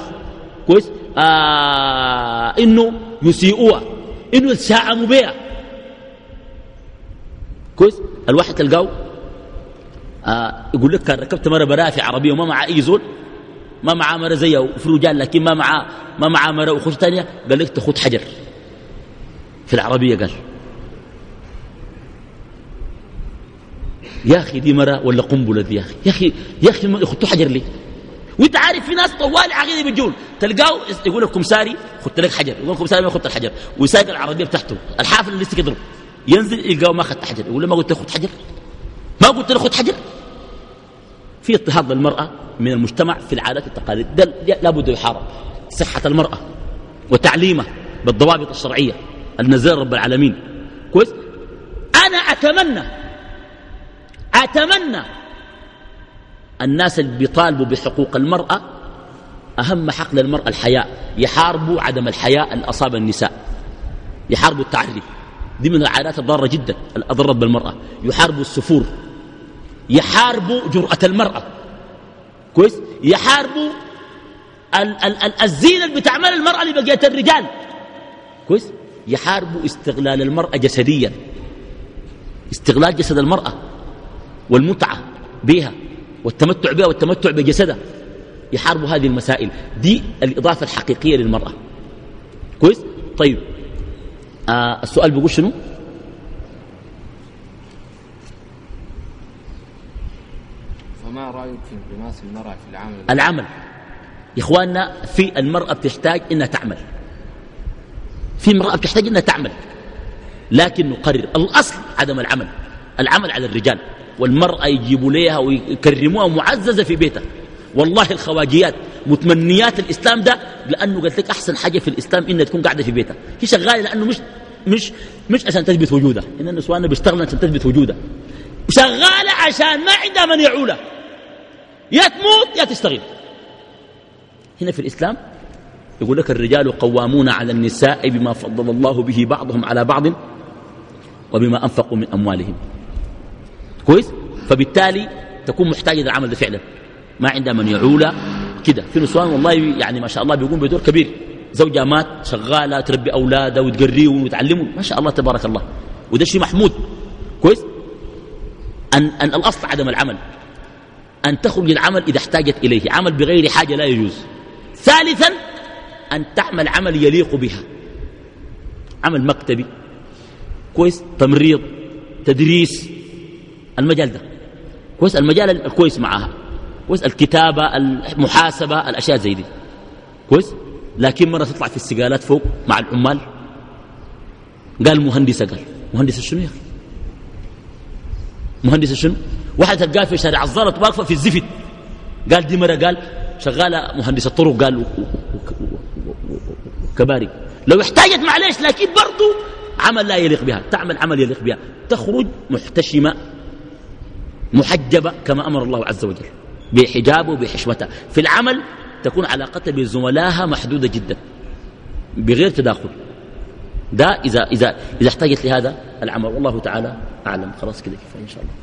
Speaker 2: كويس؟ آه إنه يسيئوها. إنه يتساعموا بها. كويس؟ الواحد تلقاه آه يقول لك كان ركبت مرة براء في عربية وما مع أي زول. ما معاه مرة زيها وفي رجال لكن ما معاه ما معاه مرة وخش ثانية. قال لك تخد حجر. في العربية قال. يا أخي دي مرة ولا قنبلة دي يا أخي؟ يا أخي يا أخي يخطوا حجر ليه وانت عارف في ناس طوال عقيدة بيجون تلقاه يقول لك كمساري خدت لك حجر. يقول كمساري ما خدت الحجر. ويساق العربية بتاعته. الحافل اللي لسه يضرب ينزل يلقاه ما اخذت حجر. يقول له ما قلت له خد حجر؟ ما قلت له خد حجر؟ في اضطهاد للمراه من المجتمع في العادات والتقاليد. ده لابد يحارب صحة المرأة وتعليمه بالضوابط الشرعية. النزال رب العالمين. كويس؟ أنا اتمنى أتمنى الناس اللي بيطالبوا بحقوق المرأة أهم حق للمرأة الحياء. يحاربوا عدم الحياء اللي أصاب النساء. يحاربوا التعري. دي من العادات الضارة جدا. الأضرت بالمرأة يحاربوا السفور. يحاربوا جرأة المرأة. كويس؟ يحاربوا ال ال ال الزينة اللي بتعمل المرأة لبقية الرجال. كويس؟ يحاربوا استغلال المرأة جسديا. استغلال جسد المرأة والمتعة بها والتمتع بها والتمتع بجسدها. يحاربوا هذه المسائل. دي الإضافة الحقيقية للمرأة. كويس؟ طيب. آه السؤال بيقول شنو؟
Speaker 3: المرأة في العمل.
Speaker 2: العمل. يا إخواننا في المرأة بتحتاج إنها تعمل. في امرأة بتحتاج إنها تعمل. لكن نقرر الأصل عدم العمل. العمل على الرجال. والمرأة يجيبوا ليها ويكرموها معززة في بيتها. والله الخواجيات متمنيات الإسلام ده لأنه قلت لك أحسن حاجة في الإسلام إنها تكون قاعدة في بيتها. هي شغالة لأنه مش مش مش عشان تثبت وجودها. إن النسوان بيشتغلوا عشان تثبت وجودها. شغالة عشان ما عندها من يعولها. يا تموت يا تشتغل هنا في الإسلام يقول لك الرجال قوامون على النساء بما فضل الله به بعضهم على بعض وبما أنفقوا من أموالهم. كويس؟ فبالتالي تكون محتاجة للعمل ده فعلا. ما عندها من يعولها كده. في نسوان والله يعني ما شاء الله بيقوم بدور كبير. زوجها مات شغالة تربي أولادها وتقريهم وتعلمهم. ما شاء الله تبارك الله. وده شيء محمود. كويس؟ أن, أن الأصل عدم العمل. أن تخرج العمل إذا احتاجت إليه. عمل بغير حاجة لا يجوز. ثالثا أن تعمل عمل يليق بها. عمل مكتبي كويس تمريض تدريس المجال ده. كويس المجال الكويس معها. كويس الكتابة المحاسبة الأشياء زي دي. كويس؟ لكن مرة تطلع في السقالات فوق مع العمال. قال مهندسة قال. مهندسة شنو يا أخي؟ مهندسة شنو؟ واحد تلقاه في شارع الزلط واقفة في الزفت. قال دي مرة قال شغالة مهندسة طرق قال كباري. لو احتاجت معلش لكن برضو عمل لا يليق بها. تعمل عمل يليق بها. تخرج محتشمة محجبة كما أمر الله عز وجل بحجابه وبحشمته في العمل تكون علاقتها بزملائها محدودة جدا بغير تداخل. ده إذا, إذا, إذا احتاجت لهذا العمل والله تعالى أعلم. خلاص كده كفاية إن شاء الله.